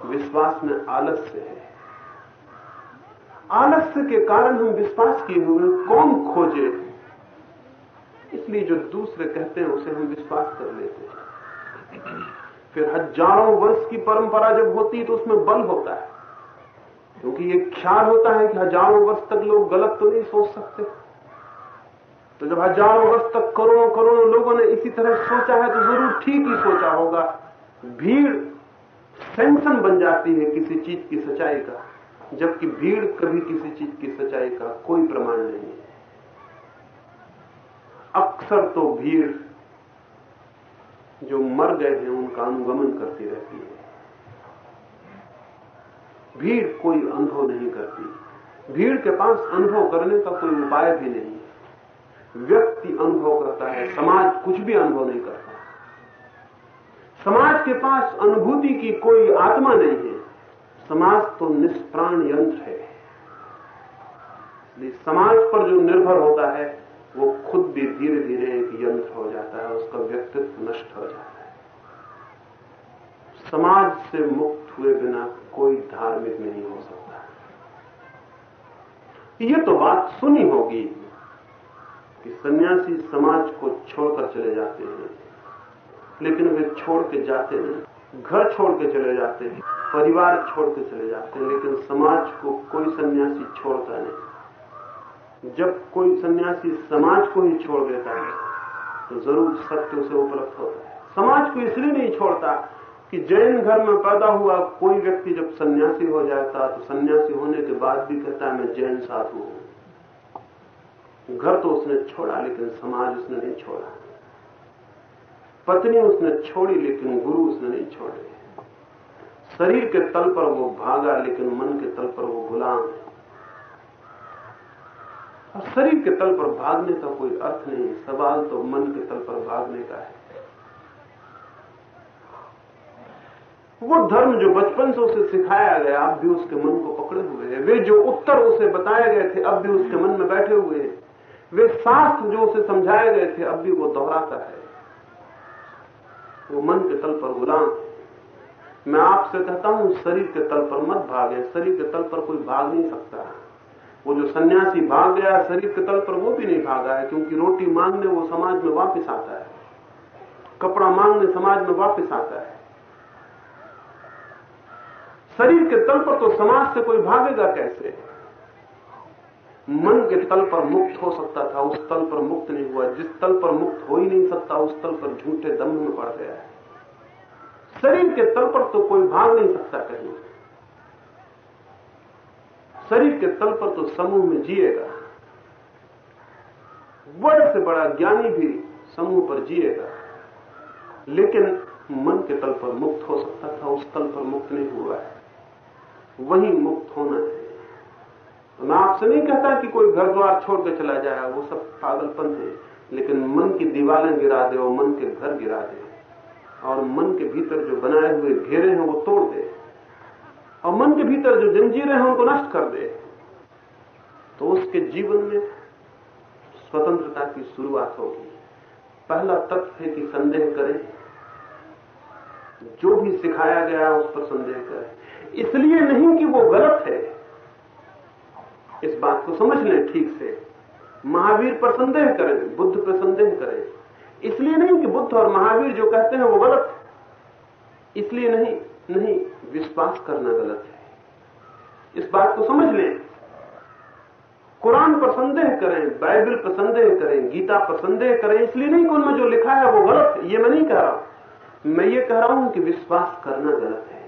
विश्वास में आलस्य है। आलस्य के कारण हम विश्वास किए हुए कौन खोजे? इसलिए जो दूसरे कहते हैं, उसे हम विश्वास कर लेते हैं। फिर हज़ारों वर्ष की परंपरा जब होती है तो उसमें बल होता है। क्योंकि ये ख्याल होता है कि हज़ारों वर्ष तक लोग गलत तो नहीं सोच सकते। तो जब हज़ारों वर्ष तक करोड़ों करोड़ों लोगों ने इसी तरह सोचा है तो ज़रूर ठीक ही सोचा होगा। भीड़ सेंसन बन जाती है किसी चीज़ की सच्चाई का, जबकि भीड़ कभी किसी चीज़ की सच्चाई का कोई प्रमाण नहीं है। अक्सर तो भीड़ जो मर गए हैं, उनका अनुगमन करती रहती है। भीड़ कोई अनुभव नहीं करती। भीड़ के पास अनुभव करने का कोई उपाय भी नहीं व्यक्ति अनुभव करता है, समाज कुछ भी अनुभव नहीं करता। समाज के पास अनुभूति की कोई आत्मा नहीं है। समाज तो निष्प्राण यंत्र है। समाज पर जो निर्भर होता है, वो खुद भी धीरे धीरे एक यंत्र हो जाता है, उसका व्यक्तित्व नष्ट हो जाता है। समाज से मुक्त हुए बिना कोई धार्मिक नहीं हो सकता। ये तो बात सुनी होगी। कि सन्यासी समाज को छोड़कर चले जाते हैं। लेकिन वे छोड़ के जाते नहीं घर छोड़ के चले जाते हैं। परिवार छोड़ के चले जाते हैं। लेकिन समाज को कोई सन्यासी छोड़ता नहीं। जब कोई सन्यासी समाज को ही छोड़ देता है तो ज़रूर सत्य उसे उपलब्ध होता है। समाज को इसलिए नहीं छोड़ता कि जैन घर में पैदा हुआ कोई व्यक्ति जब सन्यासी हो जाता तो सन्यासी होने के बाद भी कहता है, मैं जैन साधु हूँ। घर तो उसने छोड़ा, लेकिन समाज उसने नहीं छोड़ा। पत्नी उसने छोड़ी, लेकिन गुरु उसने नहीं छोड़े। शरीर के तल पर वो भागा, लेकिन मन के तल पर वो गुलाम है। और शरीर के तल पर भागने का कोई अर्थ नहीं सवाल तो मन के तल पर भागने का है। वो धर्म जो बचपन से उसे सिखाया गया, अब भी उसके मन को पकड़े हुए हैं। वे जो उत्तर उसे बताए गए थे, अब भी उसके मन में बैठे हुए हैं। वे शास्त्र जो उसे समझाए गए थे, अब भी वो दोहराता है। वो मन के तल पर गुलाम। मैं आपसे कहता हूँ, शरीर के तल पर मत भागे। शरीर के तल पर कोई भाग नहीं सकता। वो जो सन्यासी भाग गया, शरीर के तल पर वो भी नहीं भागा है, क्योंकि रोटी मांगने वो समाज में वापस आता है। कपड़ा मांगने समाज में वापस आता है। शरीर के तल पर तो समाज से कोई भागेगा कैसे? मन के तल पर मुक्त हो सकता था, उस तल पर मुक्त नहीं हुआ। जिस तल पर मुक्त हो ही नहीं सकता, उस तल पर झूठे दम में पड़ गया है। शरीर के तल पर तो कोई भाग नहीं सकता कहीं। शरीर के तल पर तो समूह में जिएगा। बड़े से बड़ा ज्ञानी भी समूह पर जिएगा। लेकिन मन के तल पर मुक्त हो सकता था, उस तल पर मुक्त नहीं हुआ है। वही मुक्त होना है। तो मैं आपसे नहीं कहता कि कोई घर द्वार छोड़ के चला जाए, वो सब पागलपन है। लेकिन मन की दीवारें गिरा दे और मन के घर गिरा दे। और मन के भीतर जो बनाए हुए घेरे हैं, वो तोड़ दे। और मन के भीतर जो जंजीरें हैं, उनको नष्ट कर दे। तो उसके जीवन में स्वतंत्रता की शुरुआत होगी। पहला तथ्य है कि संदेह करें। जो भी सिखाया गया उस पर संदेह करें। इसलिए नहीं कि वो गलत समझ लें ठीक से। महावीर पर संदेह करें, बुद्ध पर संदेह करें। इसलिए नहीं कि बुद्ध और महावीर जो कहते हैं वो गलत है। इसलिए नहीं नहीं, विश्वास करना गलत है। इस बात को समझ लें। कुरान पर संदेह करें, बाइबल पर संदेह करें, गीता पर संदेह करें। इसलिए नहीं कि उनमें जो लिखा है वो गलत है, ये मैं नहीं कह रहा मैं ये कह रहा हूँ कि विश्वास करना गलत है।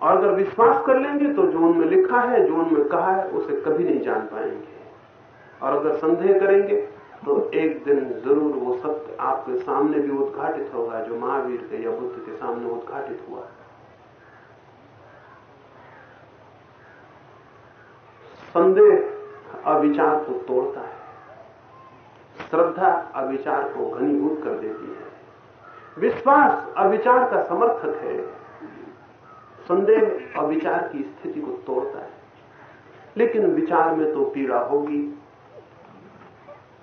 और अगर विश्वास कर लेंगे तो जो उनमें लिखा है, जो उनमें कहा है, उसे कभी नहीं जान पाएँगे। और अगर संदेह करेंगे तो एक दिन ज़रूर वो सत्य आपके सामने भी उद्घाटित होगा, जो महावीर के या बुद्ध के सामने उद्घाटित हुआ। संदेह अविचार को तोड़ता है। श्रद्धा अविचार को घनीभूत कर देती है। विश्वास अविचार का समर्थक है। संदेह और विचार की स्थिति को तोड़ता है। लेकिन विचार में तो पीड़ा होगी।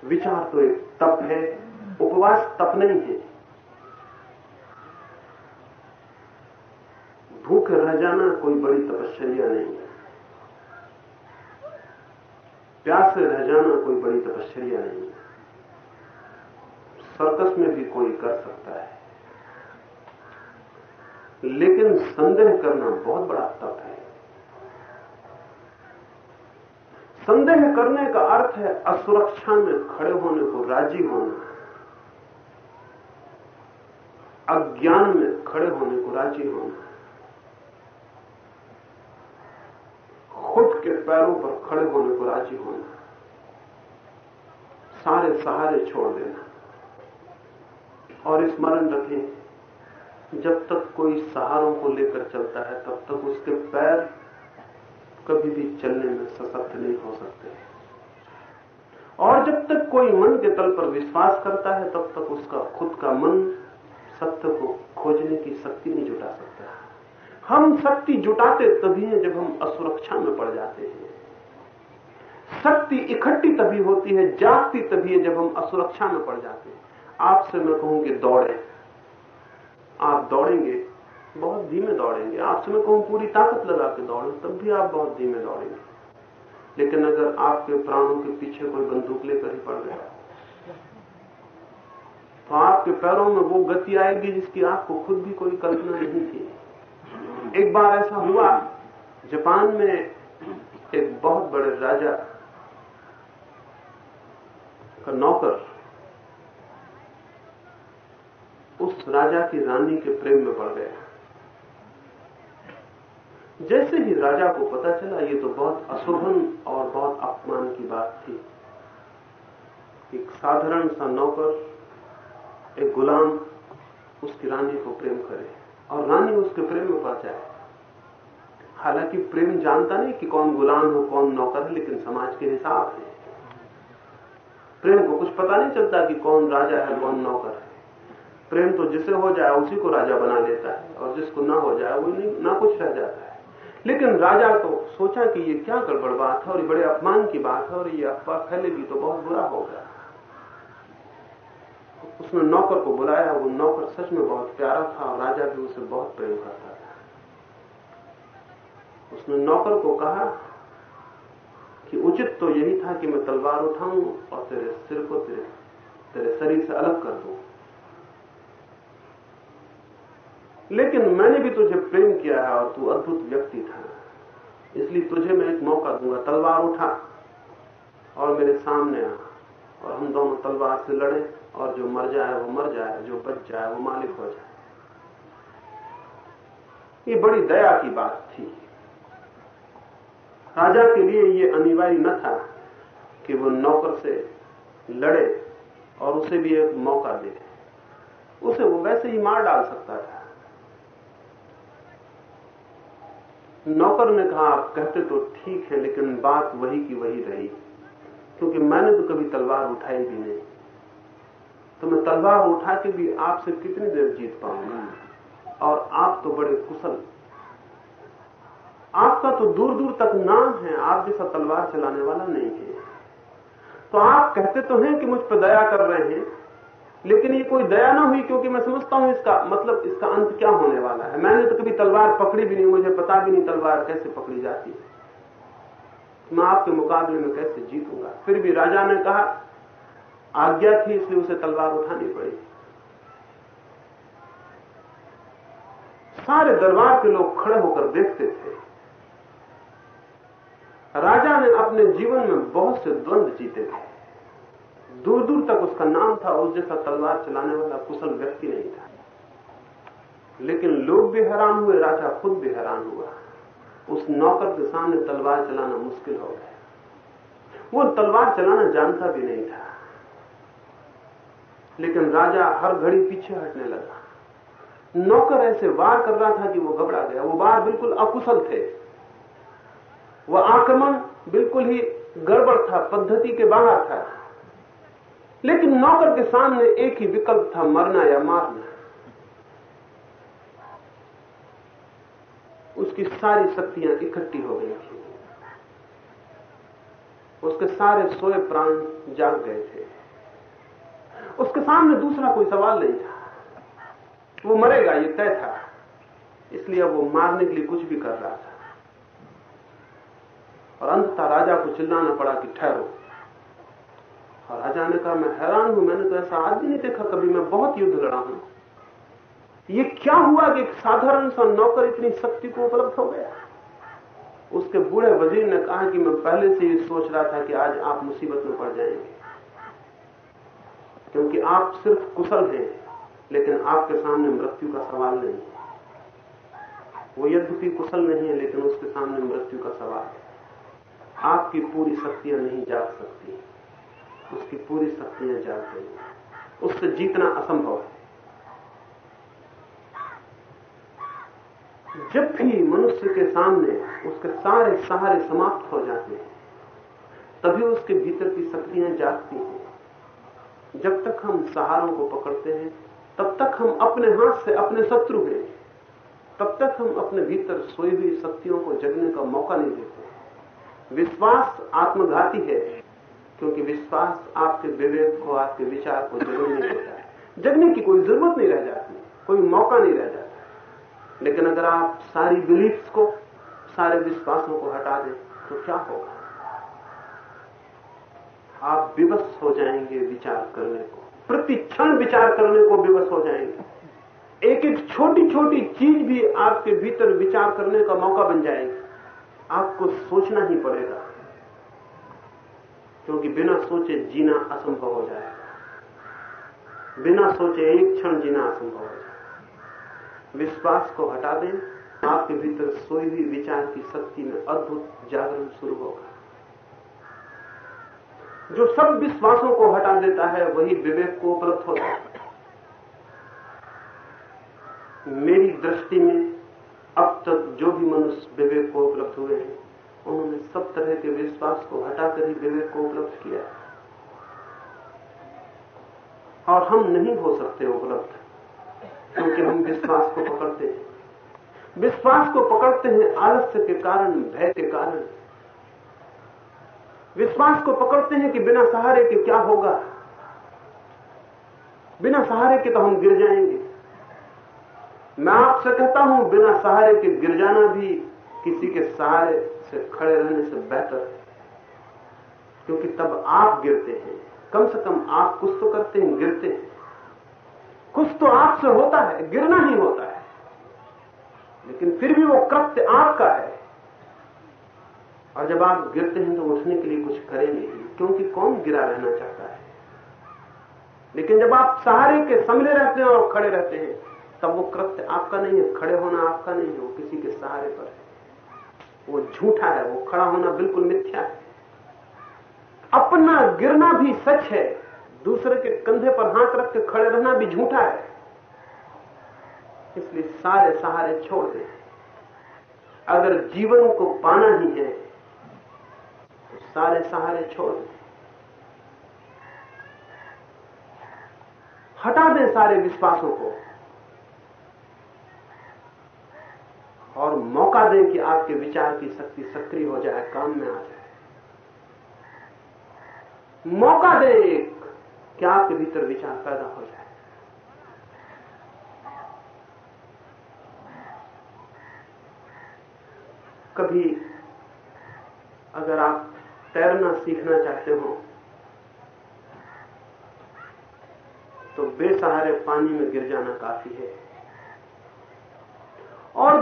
विचार तो एक तप है, उपवास तप नहीं है। भूख रह जाना कोई बड़ी तपस्या नहीं है। प्यास से रह जाना कोई बड़ी तपस्या नहीं है। सर्कस में भी कोई कर सकता है। लेकिन संदेह करना बहुत बड़ा तप है। संदेह करने का अर्थ है असुरक्षा में खड़े होने को राज़ी होना। अज्ञान में खड़े होने को राज़ी होना। खुद के पैरों पर खड़े होने को राज़ी होना। सारे सहारे छोड़ देना। और स्मरण रखें जब तक कोई सहारों को लेकर चलता है, तब तक उसके पैर कभी भी चलने में सशक्त नहीं हो सकते। और जब तक कोई मन के तल पर विश्वास करता है, तब तक उसका खुद का मन सत्य को खोजने की शक्ति नहीं जुटा सकता। हम शक्ति जुटाते तभी हैं जब हम असुरक्षा में पड़ जाते हैं। शक्ति इकट्ठी तभी होती है, जागती तभी है जब हम असुरक्षा में पड़ जाते हैं। आपसे मैं कहूँ कि दौड़े। आप दौड़ेंगे, बहुत धीमे दौड़ेंगे। आपसे मैं कहूँ पूरी ताकत लगा के दौड़े, तब भी आप बहुत धीमे दौड़ेंगे। लेकिन अगर आपके प्राणों के पीछे कोई बंदूक लेकर ही पड़ गया तो आपके पैरों में वो गति आएगी जिसकी आपको खुद भी कोई कल्पना नहीं थी। एक बार ऐसा हुआ, जापान में एक बहुत बड़े राजा का नौकर उस राजा की रानी के प्रेम में पड़ गया। जैसे ही राजा को पता चला, ये तो बहुत अशोभन और बहुत अपमान की बात थी। एक साधारण सा नौकर, एक गुलाम उसकी रानी को प्रेम करे और रानी उसके प्रेम में पड़ जाए। हालाँकि प्रेम जानता नहीं कि कौन गुलाम हो, कौन नौकर है, लेकिन समाज के हिसाब है प्रेम को कुछ पता नहीं चलता कि कौन राजा है कौन नौकर है। प्रेम तो जिसे हो जाए उसी को राजा बना लेता है, और जिसको ना हो जाए वो नहीं, ना कुछ रह जाता है। लेकिन राजा तो सोचा कि ये क्या गड़बड़ बात है, और ये बड़े अपमान की बात है, और ये अफवाह फैलेगी तो बहुत बुरा होगा। उसने नौकर को बुलाया, वो नौकर सच में बहुत प्यारा था, और राजा भी उसे बहुत प्रेम करता था। उसने नौकर को कहा कि उचित तो यही था कि मैं तलवार उठाऊं और तेरे सिर को तेरे तेरे शरीर से अलग कर दूँ। लेकिन मैंने भी तुझे प्रेम किया है और तू अद्भुत व्यक्ति था। इसलिए तुझे मैं एक मौका दूँगा। तलवार उठा और मेरे सामने आ और हम दोनों तलवार से लड़े और जो मर जाए वो मर जाए, जो बच जाए वो मालिक हो जाए। ये बड़ी दया की बात थी। राजा के लिए ये अनिवार्य न था कि वो नौकर से लड़े और उसे भी एक मौका दे। उसे वो वैसे ही मार डाल सकता था। नौकर ने कहा, आप कहते तो ठीक है, लेकिन बात वही की वही रही। क्योंकि मैंने तो कभी तलवार उठाई भी नहीं। तो मैं तलवार उठा के भी आपसे कितनी देर जीत पाऊँगा? और आप तो बड़े कुशल। आपका तो दूर दूर तक नाम है, आप जैसा तलवार चलाने वाला नहीं है। तो आप कहते तो हैं कि मुझ पर दया कर रहे हैं लेकिन ये कोई दया ना हुई क्योंकि मैं समझता हूँ इसका मतलब इसका अंत क्या होने वाला है? मैंने तो कभी तलवार पकड़ी भी नहीं, मुझे पता भी नहीं तलवार कैसे पकड़ी जाती है। मैं आपके मुकाबले में कैसे जीतूँगा? फिर भी राजा ने कहा, आज्ञा थी इसलिए उसे तलवार उठानी पड़ी। सारे दरबार के लोग खड़े होकर देखते थे। राजा ने अपने जीवन में बहुत से द्वंद्व जीते थे। दूर दूर तक उसका नाम था उस जैसा तलवार चलाने वाला कुशल व्यक्ति नहीं था। लेकिन लोग भी हैरान हुए, राजा खुद भी हैरान हुआ। उस नौकर के सामने तलवार चलाना मुश्किल हो गया। वो तलवार चलाना जानता भी नहीं था। लेकिन राजा हर घड़ी पीछे हटने लगा। नौकर ऐसे वार कर रहा था कि वो घबरा गया। वो वार बिल्कुल अकुशल थे। वह आक्रमण बिल्कुल ही गड़बड़ था, पद्धति के बाहर था। लेकिन नौकर के सामने एक ही विकल्प था, मरना या मारना। उसकी सारी शक्तियाँ इकट्ठी हो गई थी। उसके सारे सोए प्राण जाग गए थे। उसके सामने दूसरा कोई सवाल नहीं था। वो मरेगा, ये तय था। इसलिए अब वो मारने के लिए कुछ भी कर रहा था। और अंततः राजा को चिल्लाना पड़ा कि ठहरो। और राजा ने कहा मैं हैरान हूँ, मैंने तो ऐसा आदमी नहीं देखा कभी, मैं बहुत युद्ध लड़ा हूँ। ये क्या हुआ कि एक साधारण सा नौकर इतनी शक्ति को उपलब्ध हो गया? उसके बूढ़े वज़ीर ने कहा कि मैं पहले से ही सोच रहा था कि आज आप मुसीबत में पड़ जाएँगे। क्योंकि आप सिर्फ़ कुशल हैं, लेकिन आपके सामने मृत्यु का सवाल नहीं है। वो यद्यपि कुशल नहीं है, लेकिन उसके सामने मृत्यु का सवाल है। आपकी पूरी शक्तियाँ नहीं जाग सकती। उसकी पूरी शक्तियाँ जाग गई उससे जीतना असंभव है। जब भी मनुष्य के सामने उसके सारे सहारे समाप्त हो जाते हैं, तभी उसके भीतर की शक्तियाँ जागती हैं। जब तक हम सहारों को पकड़ते हैं, तब तक हम अपने हाथ से अपने शत्रु हैं। तब तक हम अपने भीतर सोई हुई शक्तियों को जगने का मौका नहीं देते। विश्वास आत्मघाती है। क्योंकि विश्वास आपके विवेक को आपके विचार को ज़रूर नहीं देता है। जगने की कोई ज़रूरत नहीं रह जाती, कोई मौका नहीं रह जाता। लेकिन अगर आप सारी बिलीफ्स को, सारे विश्वासों को हटा दें तो क्या होगा? आप विवश हो जाएँगे विचार करने को। प्रति क्षण विचार करने को विवश हो जाएँगे। एक एक छोटी छोटी चीज़ भी आपके भीतर विचार करने का मौका बन जाएगी। आपको सोचना ही पड़ेगा। क्योंकि बिना सोचे जीना असंभव हो जाए। बिना सोचे एक क्षण जीना असंभव हो जाए। विश्वास को हटा दें, आपके भीतर सोई हुई विचार की शक्ति में अद्भुत जागरण शुरू होगा। जो सब विश्वासों को हटा देता है, वही विवेक को उपलब्ध होता है। मेरी दृष्टि में अब तक जो भी मनुष्य विवेक को उपलब्ध हुए हैं उन्होंने सब तरह के विश्वास को हटाकर ही विवेक को उपलब्ध किया। और हम नहीं हो सकते उपलब्ध, क्योंकि हम विश्वास को पकड़ते हैं। विश्वास को पकड़ते हैं आलस्य के कारण, भय के कारण। विश्वास को पकड़ते हैं कि बिना सहारे के क्या होगा। बिना सहारे के तो हम गिर जाएँगे। मैं आपसे कहता हूँ, बिना सहारे के गिर जाना भी किसी के सहारे से खड़े रहने से बेहतर है। क्योंकि तब आप गिरते हैं। कम से कम आप कुछ तो करते हैं, गिरते हैं। कुछ तो आपसे होता है, गिरना ही होता है। लेकिन फिर भी वो कृत्य आपका है। और जब आप गिरते हैं तो उठने के लिए कुछ करेंगे ही क्योंकि कौन गिरा रहना चाहता है? लेकिन जब आप सहारे के समले रहते हैं और खड़े रहते हैं, तब वो कृत्य आपका नहीं है, खड़े होना आपका नहीं है, वो किसी के सहारे पर है। वो झूठा है, वो खड़ा होना बिल्कुल मिथ्या है। अपना गिरना भी सच है, दूसरे के कंधे पर हाथ रख के खड़े रहना भी झूठा है। इसलिए सारे सहारे छोड़ दें। अगर जीवन को पाना ही है तो सारे सहारे छोड़ दें। हटा दें सारे विश्वासों को। और मौका दें कि आपके विचार की शक्ति सक्रिय हो जाए, काम में आ जाए। मौका दें एक कि आपके भीतर विचार पैदा हो जाए। कभी अगर आप तैरना सीखना चाहते हो तो बेसहारे पानी में गिर जाना काफ़ी है।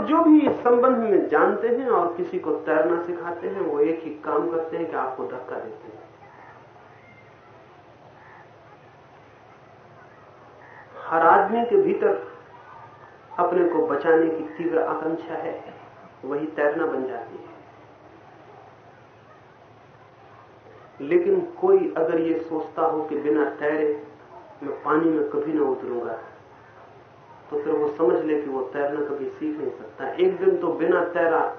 जो भी इस संबंध में जानते हैं और किसी को तैरना सिखाते हैं, वो एक ही काम करते हैं कि आपको धक्का देते हैं। हर आदमी के भीतर अपने को बचाने की तीव्र आकांक्षा है, वही तैरना बन जाती है। लेकिन कोई अगर ये सोचता हो कि बिना तैरे मैं पानी में कभी ना उतरूँगा तो फिर वो समझ ले कि वो तैरना कभी सीख नहीं सकता। एक दिन तो बिना तैरा,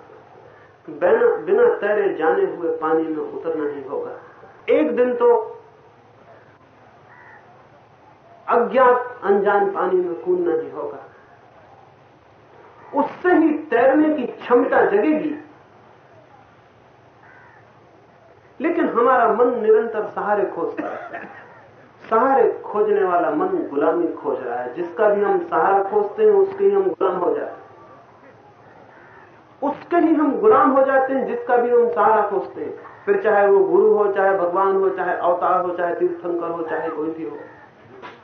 बिना बिना तैरे जाने हुए पानी में उतरना ही होगा। एक दिन तो अज्ञात अनजान पानी में कूदना ही होगा। उससे ही तैरने की क्षमता जगेगी। लेकिन हमारा मन निरंतर सहारे खोजता है। सहारे खोजने वाला मन गुलामी खोज रहा है। जिसका भी हम सहारा खोजते हैं, उसके ही हम गुलाम हो जाते हैं। उसके ही हम गुलाम हो जाते हैं, जिसका भी हम सहारा खोजते हैं। फिर चाहे वो गुरु हो, चाहे भगवान हो, चाहे अवतार हो, चाहे तीर्थंकर हो, चाहे कोई भी हो।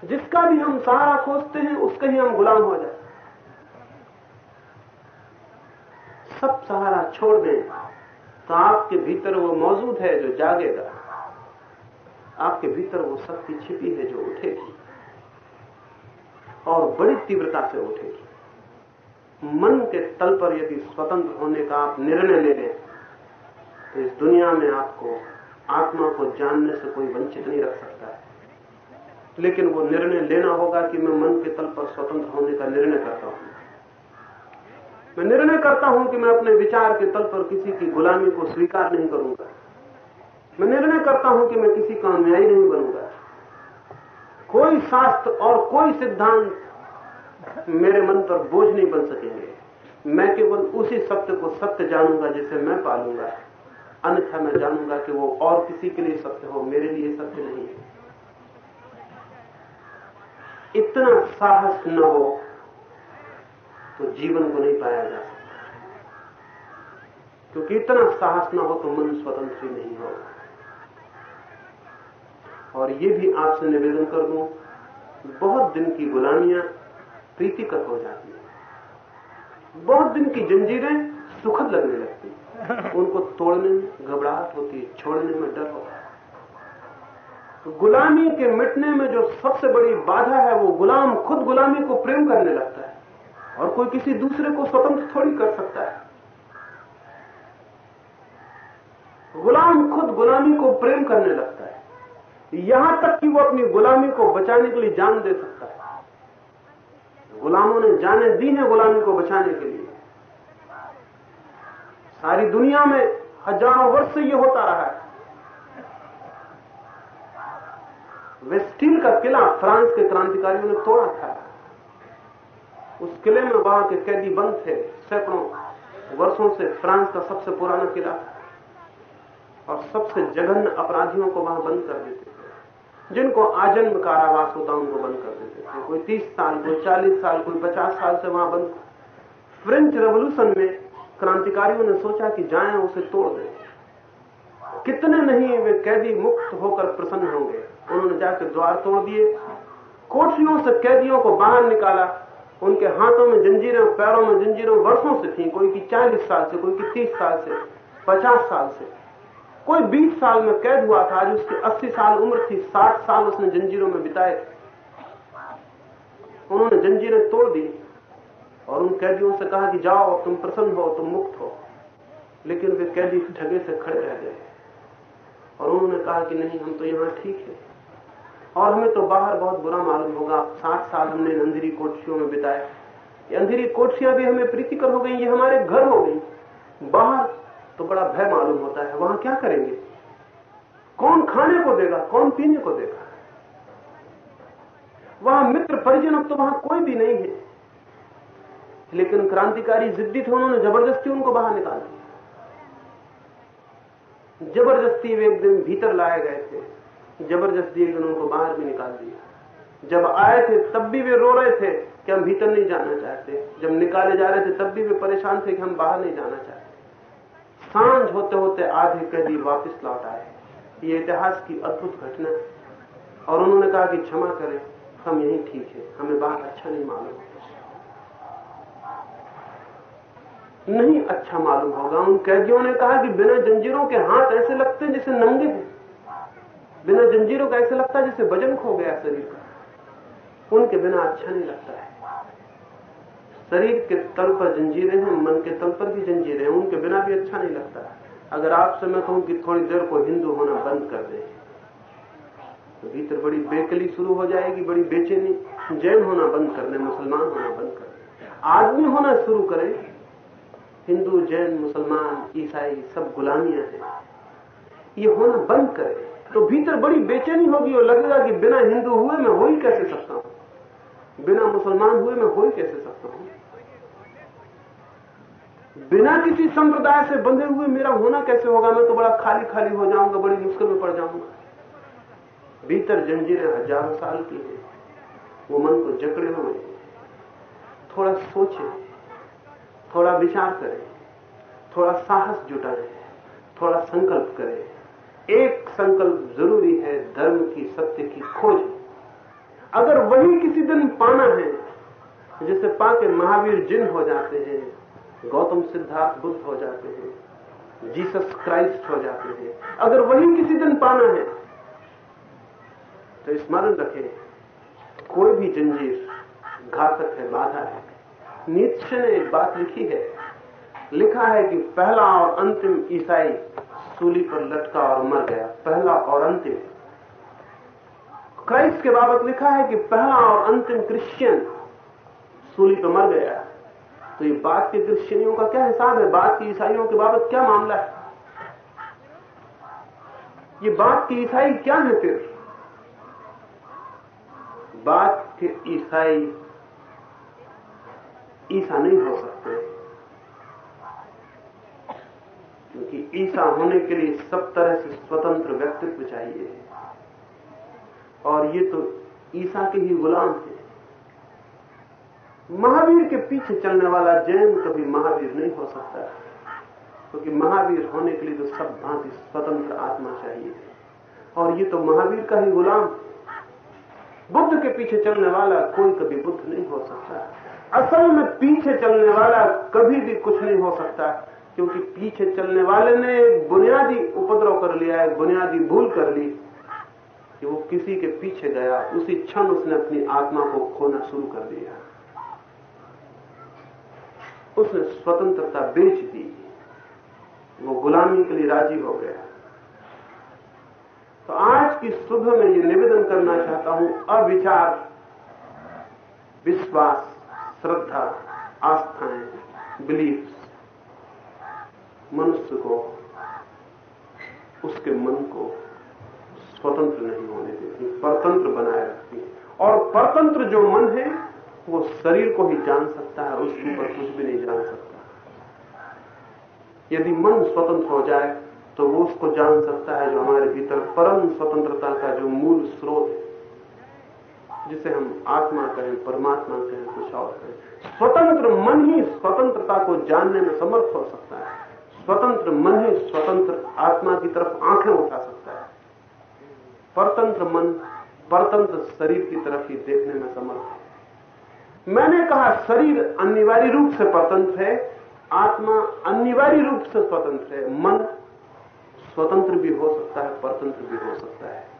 जिसका भी हम सहारा खोजते हैं, उसके ही हम गुलाम हो जाते सब सहारा छोड़ दें। तो आपके भीतर वो मौजूद है जो जागेगा। आपके भीतर वो शक्ति छिपी है जो उठेगी और बड़ी तीव्रता से उठेगी। मन के तल पर यदि स्वतंत्र होने का आप निर्णय ले लें तो इस दुनिया में आपको आत्मा को जानने से कोई वंचित नहीं रख सकता है। लेकिन वो निर्णय लेना होगा कि मैं मन के तल पर स्वतंत्र होने का निर्णय करता हूँ। मैं निर्णय करता हूँ कि मैं अपने विचार के तल पर किसी की गुलामी को स्वीकार नहीं करूँगा। मैं निर्णय करता हूँ कि मैं किसी का अनुयायी नहीं बनूँगा। कोई शास्त्र और कोई सिद्धांत मेरे मन पर बोझ नहीं बन सकेंगे। मैं केवल उसी सत्य को सत्य जानूँगा जिसे मैं पालूँगा। अन्यथा मैं जानूँगा कि वो और किसी के लिए सत्य हो, मेरे लिए सत्य नहीं है। इतना साहस न हो तो जीवन को नहीं पाया जा सकता। क्योंकि इतना साहस न हो तो मन स्वतंत्र नहीं होगा। और ये भी आपसे निवेदन कर दूँ बहुत दिन की गुलामियाँ प्रीतिकर हो जाती है। बहुत दिन की जंजीरें सुखद लगने लगती हैं। उनको तोड़ने में घबराहट होती है छोड़ने में डर होता है। तो गुलामी के मिटने में जो सबसे बड़ी बाधा है वो गुलाम खुद गुलामी को प्रेम करने लगता है। और कोई किसी दूसरे को स्वतंत्र थोड़ी कर सकता है। गुलाम खुद गुलामी को प्रेम करने लगता है। यहाँ तक कि वो अपनी गुलामी को बचाने के लिए जान दे सकता है। गुलामों ने जाने दी है गुलामी को बचाने के लिए। सारी दुनिया में हज़ारों वर्ष से ये होता रहा है। वेस्टिल का किला फ्रांस के क्रांतिकारियों ने तोड़ा था। उस किले में वहाँ के कैदी बंद थे। सैकड़ों वर्षों से फ्रांस का सबसे पुराना किला और सबसे जघन्य अपराधियों को वहाँ बंद कर देते जिनको आजन्म कारावास होता उनको बंद कर देते थे कोई तीस साल, कोई चालीस साल, कोई पचास साल से वहाँ बंद। फ्रेंच रेवोल्यूशन में क्रांतिकारियों ने सोचा कि जाए, उसे तोड़ दें। कितने नहीं वे कैदी मुक्त होकर प्रसन्न होंगे। उन्होंने जाकर द्वार तोड़ दिए। कोठरियों से कैदियों को बाहर निकाला। उनके हाथों में जंजीरें, पैरों में जंजीरों, वर्षों से थी। कोई की चालीस साल से, कोई की तीस साल से, पचास साल से। कोई बीस साल में कैद हुआ था आज उसकी अस्सी साल उम्र थी, साठ साल उसने जंजीरों में बिताए। उन्होंने जंजीरें तोड़ दी और उन कैदियों से कहा कि जाओ तुम प्रसन्न हो, तुम मुक्त हो। लेकिन वे कैदी ठगे से खड़े रह गए। और उन्होंने कहा कि नहीं, हम तो यहाँ ठीक है। और हमें तो बाहर बहुत बुरा मालूम होगा सात साल हमने अंधेरी कोठियों में बिताए। ये अंधेरी कोठियाँ भी हमें प्रीतिकर हो गई, ये हमारे घर हो गई। बाहर तो बड़ा भय मालूम होता है, वहाँ क्या करेंगे? कौन खाने को देगा, कौन पीने को देगा? वहाँ मित्र परिजन अब तो वहाँ कोई भी नहीं है। लेकिन क्रांतिकारी जिद्दी थे, उन्होंने ज़बरदस्ती उनको बाहर निकाल दिया। ज़बरदस्ती वे एक दिन भीतर लाए गए थे। ज़बरदस्ती एक दिन उनको बाहर भी निकाल दिया। जब आए थे, तब भी वे रो रहे थे कि हम भीतर नहीं जाना चाहते। जब निकाले जा रहे थे, तब भी वे परेशान थे कि हम बाहर नहीं जाना चाहते। साँझ होते होते आधे कैदी वापस लौट आए। ये इतिहास की अद्भुत घटना और उन्होंने कहा कि क्षमा करें, हम यही ठीक है, हमें बात अच्छा नहीं मालूम। नहीं अच्छा मालूम होगा, उन कैदियों ने कहा कि बिना जंजीरों के हाथ ऐसे लगते हैं जैसे नंगे हैं। बिना जंजीरों का ऐसे लगता है जैसे वज़न खो गया शरीर का। उनके बिना अच्छा नहीं लगता है। शरीर के तल पर जंजीरें हैं, मन के तल पर भी जंजीरें हैं, उनके बिना भी अच्छा नहीं लगता। अगर आपसे मैं कहूँ कि थोड़ी देर को हिंदू होना बंद कर दे तो भीतर बड़ी बेकली शुरू हो जाएगी, बड़ी बेचैनी। जैन होना बंद कर दे, मुसलमान होना बंद कर आदमी होना शुरू करें। हिंदू, जैन, मुसलमान, ईसाई, सब गुलामियाँ हैं। ये होना बंद करे तो भीतर बड़ी बेचैनी होगी और लगेगा कि बिना हिंदू हुए मैं हो ही कैसे सकता हूँ? बिना मुसलमान हुए मैं हो ही कैसे सकता हूँ? बिना किसी संप्रदाय से बंधे हुए मेरा होना कैसे होगा? मैं तो बड़ा खाली खाली हो जाऊँगा, बड़ी मुश्किल में पड़ जाऊँगा। भीतर जंजीरें हज़ारों साल की हैं। वो मन को जकड़े हुए थोड़ा सोचे, थोड़ा विचार करें, थोड़ा साहस जुटाएँ, थोड़ा संकल्प करें। एक संकल्प ज़रूरी है, धर्म की, सत्य की खोज। अगर वही किसी दिन पाना है, जिसे पाके महावीर जिन हो जाते हैं गौतम सिद्धार्थ बुद्ध हो जाते हैं, जीसस क्राइस्ट हो जाते हैं। अगर वही किसी दिन पाना है तो स्मरण रखें, कोई भी जंजीर, घातक है, बाधा है। नीचे ने एक बात लिखी है। लिखा है कि पहला और अंतिम ईसाई सूली पर लटका और मर गया। पहला और अंतिम। क्राइस्ट के बाबत लिखा है कि पहला और अंतिम क्रिश्चियन सूली पर मर गया। तो ये बात के क्रिश्चियनियों का क्या हिसाब है? बात की ईसाइयों के बाबत क्या मामला है? ये बात की ईसाई क्या है फिर? बात के ईसाई ईसा नहीं हो सकते। क्योंकि ईसा होने के लिए सब तरह से स्वतंत्र व्यक्तित्व चाहिए। और ये तो ईसा के ही गुलाम है महावीर के पीछे चलने वाला जैन कभी महावीर नहीं हो सकता। क्योंकि तो महावीर होने के लिए तो सब भांति स्वतंत्र आत्मा चाहिए। और ये तो महावीर का ही गुलाम। बुद्ध के पीछे चलने वाला कोई कभी बुद्ध नहीं हो सकता। असल में पीछे चलने वाला कभी भी कुछ नहीं हो सकता, क्योंकि पीछे चलने वाले ने एक बुनियादी उपद्रव कर लिया, एक बुनियादी भूल कर ली कि वो किसी के पीछे गया, उसी क्षण उसने अपनी आत्मा को खोना शुरू कर दिया। उसने स्वतंत्रता बेच दी। वो गुलामी के लिए राज़ी हो गया। तो आज की सुबह में ये निवेदन करना चाहता हूँ, अविचार, विश्वास, श्रद्धा, आस्थाएँ बिलीफ्स मनुष्य को, उसके मन को स्वतंत्र नहीं होने देती, परतंत्र बनाए रखती। और परतंत्र जो मन है वो शरीर को ही जान सकता है, उसके ऊपर कुछ भी नहीं जान सकता। यदि मन स्वतंत्र हो जाए तो वो उसको जान सकता है जो हमारे भीतर परम स्वतंत्रता का जो मूल स्रोत है, जिसे हम आत्मा कहें, परमात्मा कहें, कुछ और कहें। स्वतंत्र मन ही स्वतंत्रता को जानने में समर्थ हो सकता है। स्वतंत्र मन ही स्वतंत्र आत्मा की तरफ़ आँखें उठा सकता है। परतंत्र मन परतंत्र शरीर की तरफ़ ही देखने में समर्थ है। मैंने कहा, शरीर अनिवार्य रूप से परतंत्र है, आत्मा अनिवार्य रूप से स्वतंत्र है, मन स्वतंत्र भी हो सकता है, परतंत्र भी हो सकता है।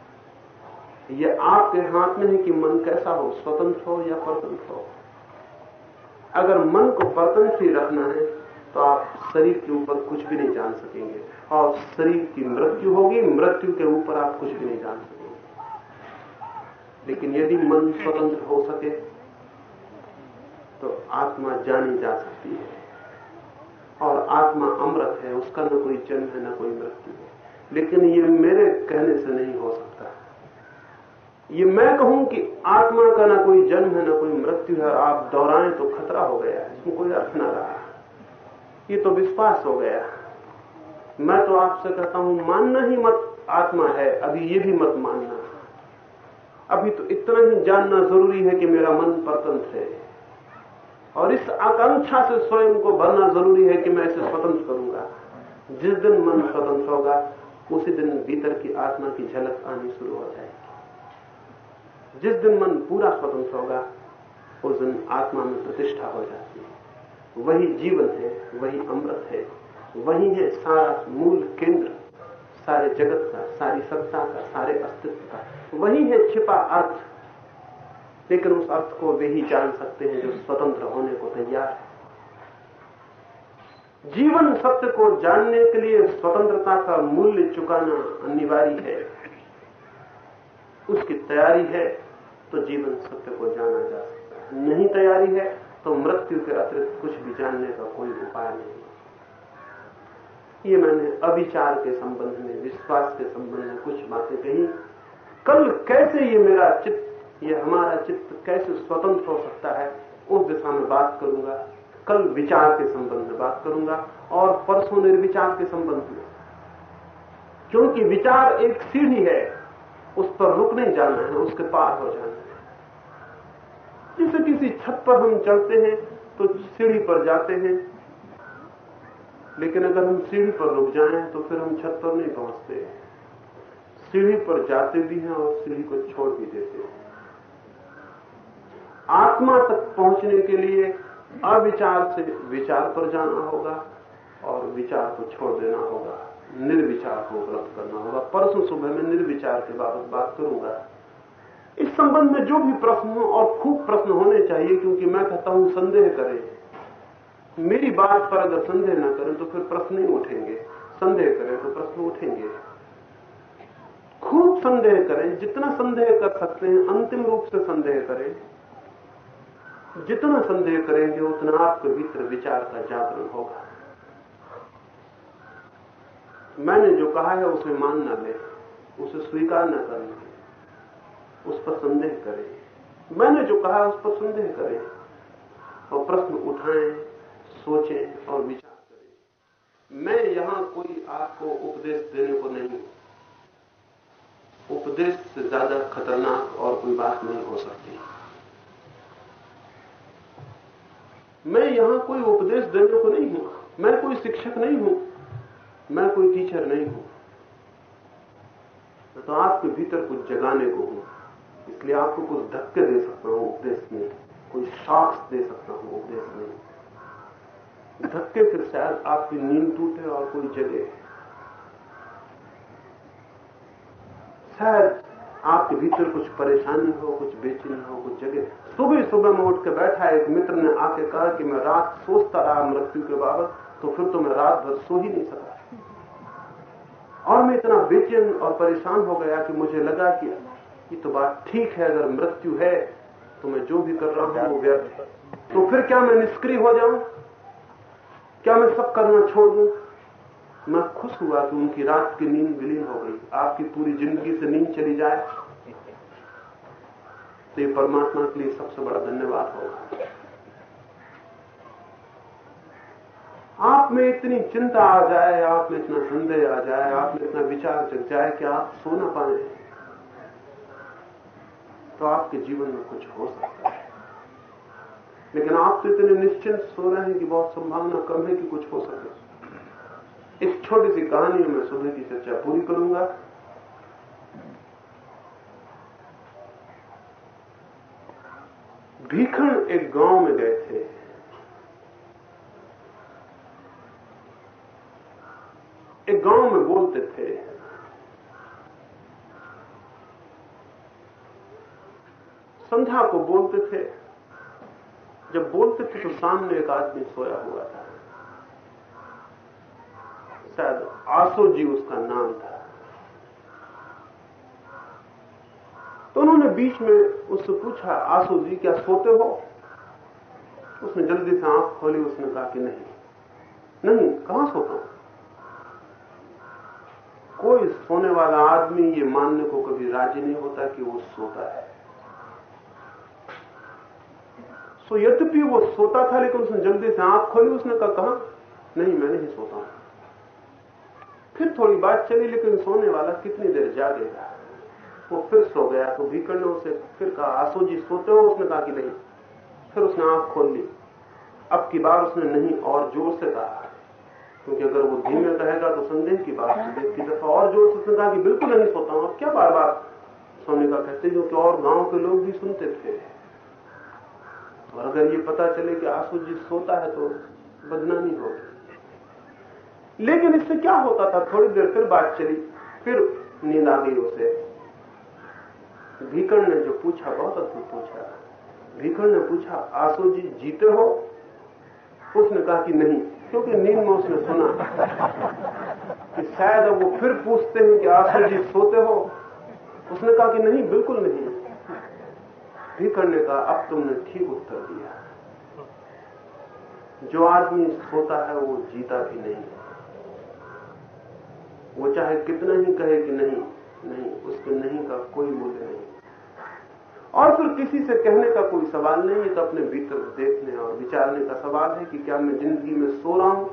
यह आपके हाथ में है कि मन कैसा हो, स्वतंत्र हो या परतंत्र हो। अगर मन को परतंत्र ही रखना है तो आप शरीर के ऊपर कुछ भी नहीं जान सकेंगे। और शरीर की मृत्यु होगी, मृत्यु के ऊपर आप कुछ भी नहीं जान सकेंगे। लेकिन यदि मन स्वतंत्र हो सके तो आत्मा जानी जा सकती है। और आत्मा अमृत है, उसका न कोई जन्म है, न कोई मृत्यु है। लेकिन ये मेरे कहने से नहीं हो सकता। ये मैं कहूँ कि आत्मा का ना कोई जन्म है, ना कोई मृत्यु है आप दोहराएँ तो खतरा हो गया है। इसमें कोई अर्थ ना रहा। ये तो विश्वास हो गया। मैं तो आपसे कहता हूँ, मानना ही मत आत्मा है, अभी ये भी मत मानना। अभी तो इतना ही जानना ज़रूरी है कि मेरा मन परतंत्र है। और इस आकांक्षा से स्वयं को भरना ज़रूरी है कि मैं इसे स्वतंत्र करूँगा। जिस दिन मन स्वतंत्र होगा, उसी दिन भीतर की आत्मा की झलक आनी शुरू हो जाएगी। जिस दिन मन पूरा स्वतंत्र होगा, उस दिन आत्मा में प्रतिष्ठा हो जाती है। वही जीवन है, वही अमृत है, वही है सारा मूल केंद्र, सारे जगत का, सारी सत्ता का, सारे अस्तित्व का। वही है छिपा अर्थ लेकिन उस अर्थ को वे ही जान सकते हैं जो स्वतंत्र होने को तैयार है। जीवन सत्य को जानने के लिए स्वतंत्रता का मूल्य चुकाना अनिवार्य है। उसकी तैयारी है तो जीवन सत्य को जाना जा सकता है। नहीं तैयारी है तो मृत्यु के अतिरिक्त कुछ भी जानने का कोई उपाय नहीं। ये मैंने अविचार के संबंध में, विश्वास के संबंध में कुछ बातें कही। कल कैसे ये मेरा चित्त ये हमारा चित्त कैसे स्वतंत्र हो सकता है, उस दिशा में बात करूँगा। कल विचार के संबंध में बात करूँगा और परसों निर्विचार के संबंध में। क्योंकि विचार एक सीढ़ी है, उस पर रुक नहीं जाना है, उसके पार हो जाना है। जैसे किसी छत पर हम चढ़ते हैं तो सीढ़ी पर जाते हैं। लेकिन अगर हम सीढ़ी पर रुक जाएँ तो फिर हम छत पर नहीं पहुँचते। सीढ़ी पर जाते भी हैं और सीढ़ी को छोड़ भी देते हैं। आत्मा तक पहुँचने के लिए अविचार से विचार पर जाना होगा और विचार को छोड़ देना होगा। निर्विचार को उपलब्ध करना होगा। परसों सुबह में निर्विचार के बाबत बात करूँगा। इस संबंध में जो भी प्रश्न हो और खूब प्रश्न होने चाहिए, क्योंकि मैं कहता हूँ, संदेह करें। मेरी बात पर अगर संदेह न करें तो फिर प्रश्न नहीं उठेंगे। संदेह करें तो प्रश्न उठेंगे। खूब संदेह करें, जितना संदेह कर सकते हैं, अंतिम रूप से संदेह करें। जितना संदेह करेंगे, उतना आपके भीतर विचार का जागरण होगा। मैंने जो कहा है, उसे मान न ले, उसे स्वीकार न करना उस पर संदेह करें। मैंने जो कहा उस पर संदेह करें और प्रश्न उठाएँ, सोचें और विचार करें। मैं यहाँ कोई आपको उपदेश देने को नहीं उपदेश से ज़्यादा खतरनाक और कोई बात नहीं हो सकती। मैं यहाँ कोई उपदेश देने को नहीं हूँ। मैं कोई शिक्षक नहीं हूँ। मैं कोई टीचर नहीं हूँ। तो आपके भीतर कुछ जगाने को हूँ। इसलिए आपको कुछ धक्के दे सकता हूँ उपदेश में। कोई शॉक्स दे सकता हूँ उपदेश में। धक्के फिर शायद आपकी नींद टूटे और कोई जगे। शायद आपके भीतर कुछ परेशानी हो, कुछ बेचैनी हो, कुछ जगह सुबह सुबह में उठ के बैठा एक मित्र ने आके कहा कि मैं रात सोचता रहा मृत्यु के बाबत तो फिर तो मैं रात भर सो ही नहीं सका। और मैं इतना बेचैन और परेशान हो गया कि मुझे लगा कि ये तो बात ठीक है, अगर मृत्यु है तो मैं जो भी कर रहा हूँ वो व्यर्थ है। तो फिर क्या मैं निष्क्रिय हो जाऊँ? क्या मैं सब करना छोड़ दूँ? मैं खुश हुआ कि उनकी रात की नींद विलीन हो गई। आपकी पूरी ज़िंदगी से नींद चली जाए। तो ये परमात्मा के लिए सबसे बड़ा धन्यवाद होगा। आप में इतनी चिंता आ जाए, आप में इतना संदेह आ जाए, आप में इतना विचार जग जाए कि आप सो ना पाए तो आपके जीवन में कुछ हो सकता है। लेकिन आप तो इतने निश्चिंत सो रहे हैं कि बहुत संभावना कम है कि कुछ हो सके। इस छोटी सी कहानी में सुबह की चर्चा पूरी करूँगा। भीखण एक गाँव में गए थे। एक गाँव में बोलते थे, संध्या को बोलते थे। जब बोलते थे तो सामने एक आदमी सोया हुआ था। शायद आसो जी उसका नाम था। तो उन्होंने बीच में उससे पूछा, आसो जी क्या सोते हो? उसने जल्दी से आँख खोली, उसने कहा कि नहीं। नहीं, कहाँ सोता हूँ? कोई सोने वाला आदमी ये मानने को कभी राज़ी नहीं होता कि वो सोता है। सो यद्यपि वो सोता था, लेकिन उसने जल्दी से आँख खोली, उसने कहा कहा? नहीं, मैं नहीं सोता हूँ। फिर थोड़ी बात चली, लेकिन सोने वाला कितनी देर जागेगा? वो फिर सो गया तो भीकर ने उसे फिर कहा आसो जी सोते हो? उसने कहा कि नहीं। फिर उसने आँख खोल ली। अब की बार उसने नहीं और ज़ोर से कहा। क्योंकि अगर वो धीमे कहेगा तो संदेह की बात की दफ़ा और ज़ोर से उसने कहा कि बिल्कुल नहीं सोता हूँ। अब क्या बार बार? सोने का कहते क्योंकि और गाँव के लोग भी सुनते थे। और अगर ये पता चले कि आँसू जी सोता है तो बदनामी होगी लेकिन इससे क्या होता था? थोड़ी देर फिर बात चली। फिर नींद आ गई उसे। भीकड़ ने जो पूछा, बहुत अद्भुत पूछा। भीकड़ ने पूछा, आसू जी जीते हो? उसने कहा कि नहीं, क्योंकि नींद में उसने सुना कि शायद अब वो फिर पूछते हैं कि आसू जी सोते हो। उसने कहा कि नहीं, बिल्कुल नहीं। भी ने कहा, अब तुमने ठीक उत्तर दिया। जो आदमी सोता है, वो जीता भी नहीं। वो चाहे कितना ही कहे कि नहीं नहीं, उसके नहीं का कोई मूल्य नहीं। और फिर किसी से कहने का कोई सवाल नहीं है तो अपने भीतर देखने और विचारने का सवाल है कि क्या मैं ज़िंदगी में सो रहा हूँ?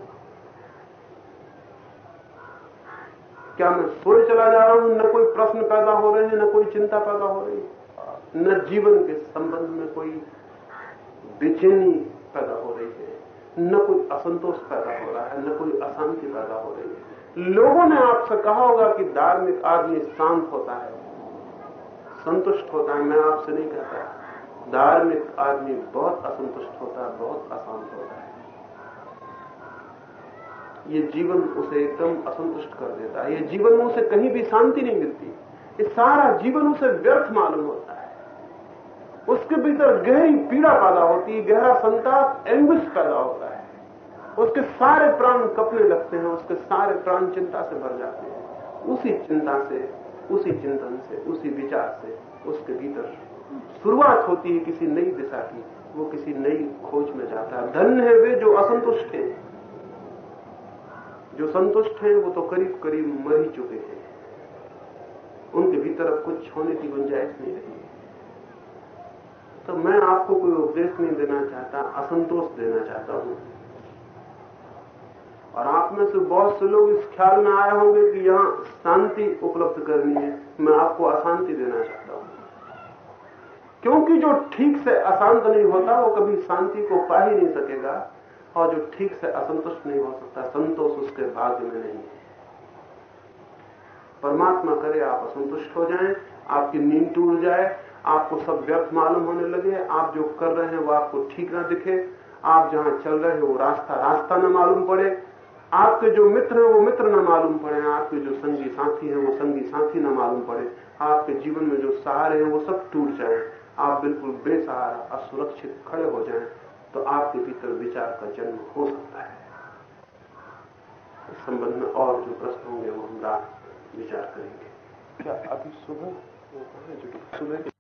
क्या मैं सोए चला जा रहा हूँ? न कोई प्रश्न पैदा हो रहे हैं, न कोई चिंता पैदा हो रही। है न जीवन के संबंध में कोई बेचैनी पैदा हो रही है, न कोई असंतोष पैदा हो रहा है, न कोई अशांति पैदा हो रही है। लोगों ने आपसे कहा होगा कि धार्मिक आदमी शांत होता है, संतुष्ट होता है। मैं आपसे नहीं कहता। धार्मिक आदमी बहुत असंतुष्ट होता है, बहुत अशांत होता है। ये जीवन उसे एकदम असंतुष्ट कर देता है। ये जीवन में उसे कहीं भी शांति नहीं मिलती। ये सारा जीवन उसे व्यर्थ मालूम होता है। उसके भीतर गहरी पीड़ा पैदा होती है, गहरा संताप एंग्विश पैदा होता है। उसके सारे प्राण कपने लगते हैं, उसके सारे प्राण चिंता से भर जाते हैं। उसी चिंता से, उसी चिंतन से, उसी विचार से उसके भीतर शुरुआत होती है किसी नई दिशा की। वो किसी नई खोज में जाता है। धन्य है वे जो असंतुष्ट हैं। जो संतुष्ट हैं, वो तो करीब करीब मर ही चुके हैं। उनके भीतर अब कुछ होने की गुंजाइश नहीं रही। तो मैं आपको कोई उपदेश नहीं देना चाहता, असंतोष देना चाहता हूँ। और आप में से बहुत से लोग इस ख्याल में आए होंगे कि यहाँ शांति उपलब्ध करनी है। मैं आपको अशांति देना चाहता हूँ। क्योंकि जो ठीक से अशांत नहीं होता, वो कभी शांति को पा ही नहीं सकेगा और जो ठीक से असंतुष्ट नहीं हो सकता, संतोष उसके भाग्य में नहीं है। परमात्मा करे, आप असंतुष्ट हो जाएँ, आपकी नींद टूट जाए, आपको सब व्यर्थ मालूम होने लगे, आप जो कर रहे हैं वो आपको ठीक ना दिखे, आप जहाँ चल रहे हैं रास्ता रास्ता न मालूम पड़े आपके जो मित्र हैं, वो मित्र न मालूम पड़े, आपके जो संगी साथी हैं, वो संगी साथी न मालूम पड़े। आपके जीवन में जो सहारे हैं, वो सब टूट जाए। आप बिल्कुल बेसहारा, असुरक्षित, खड़े हो जाएँ तो आपके भीतर विचार का जन्म हो सकता है। इस संबंध में और जो प्रश्न होंगे, वो हम रात विचार करेंगे। क्या अभी सुबह? सुबह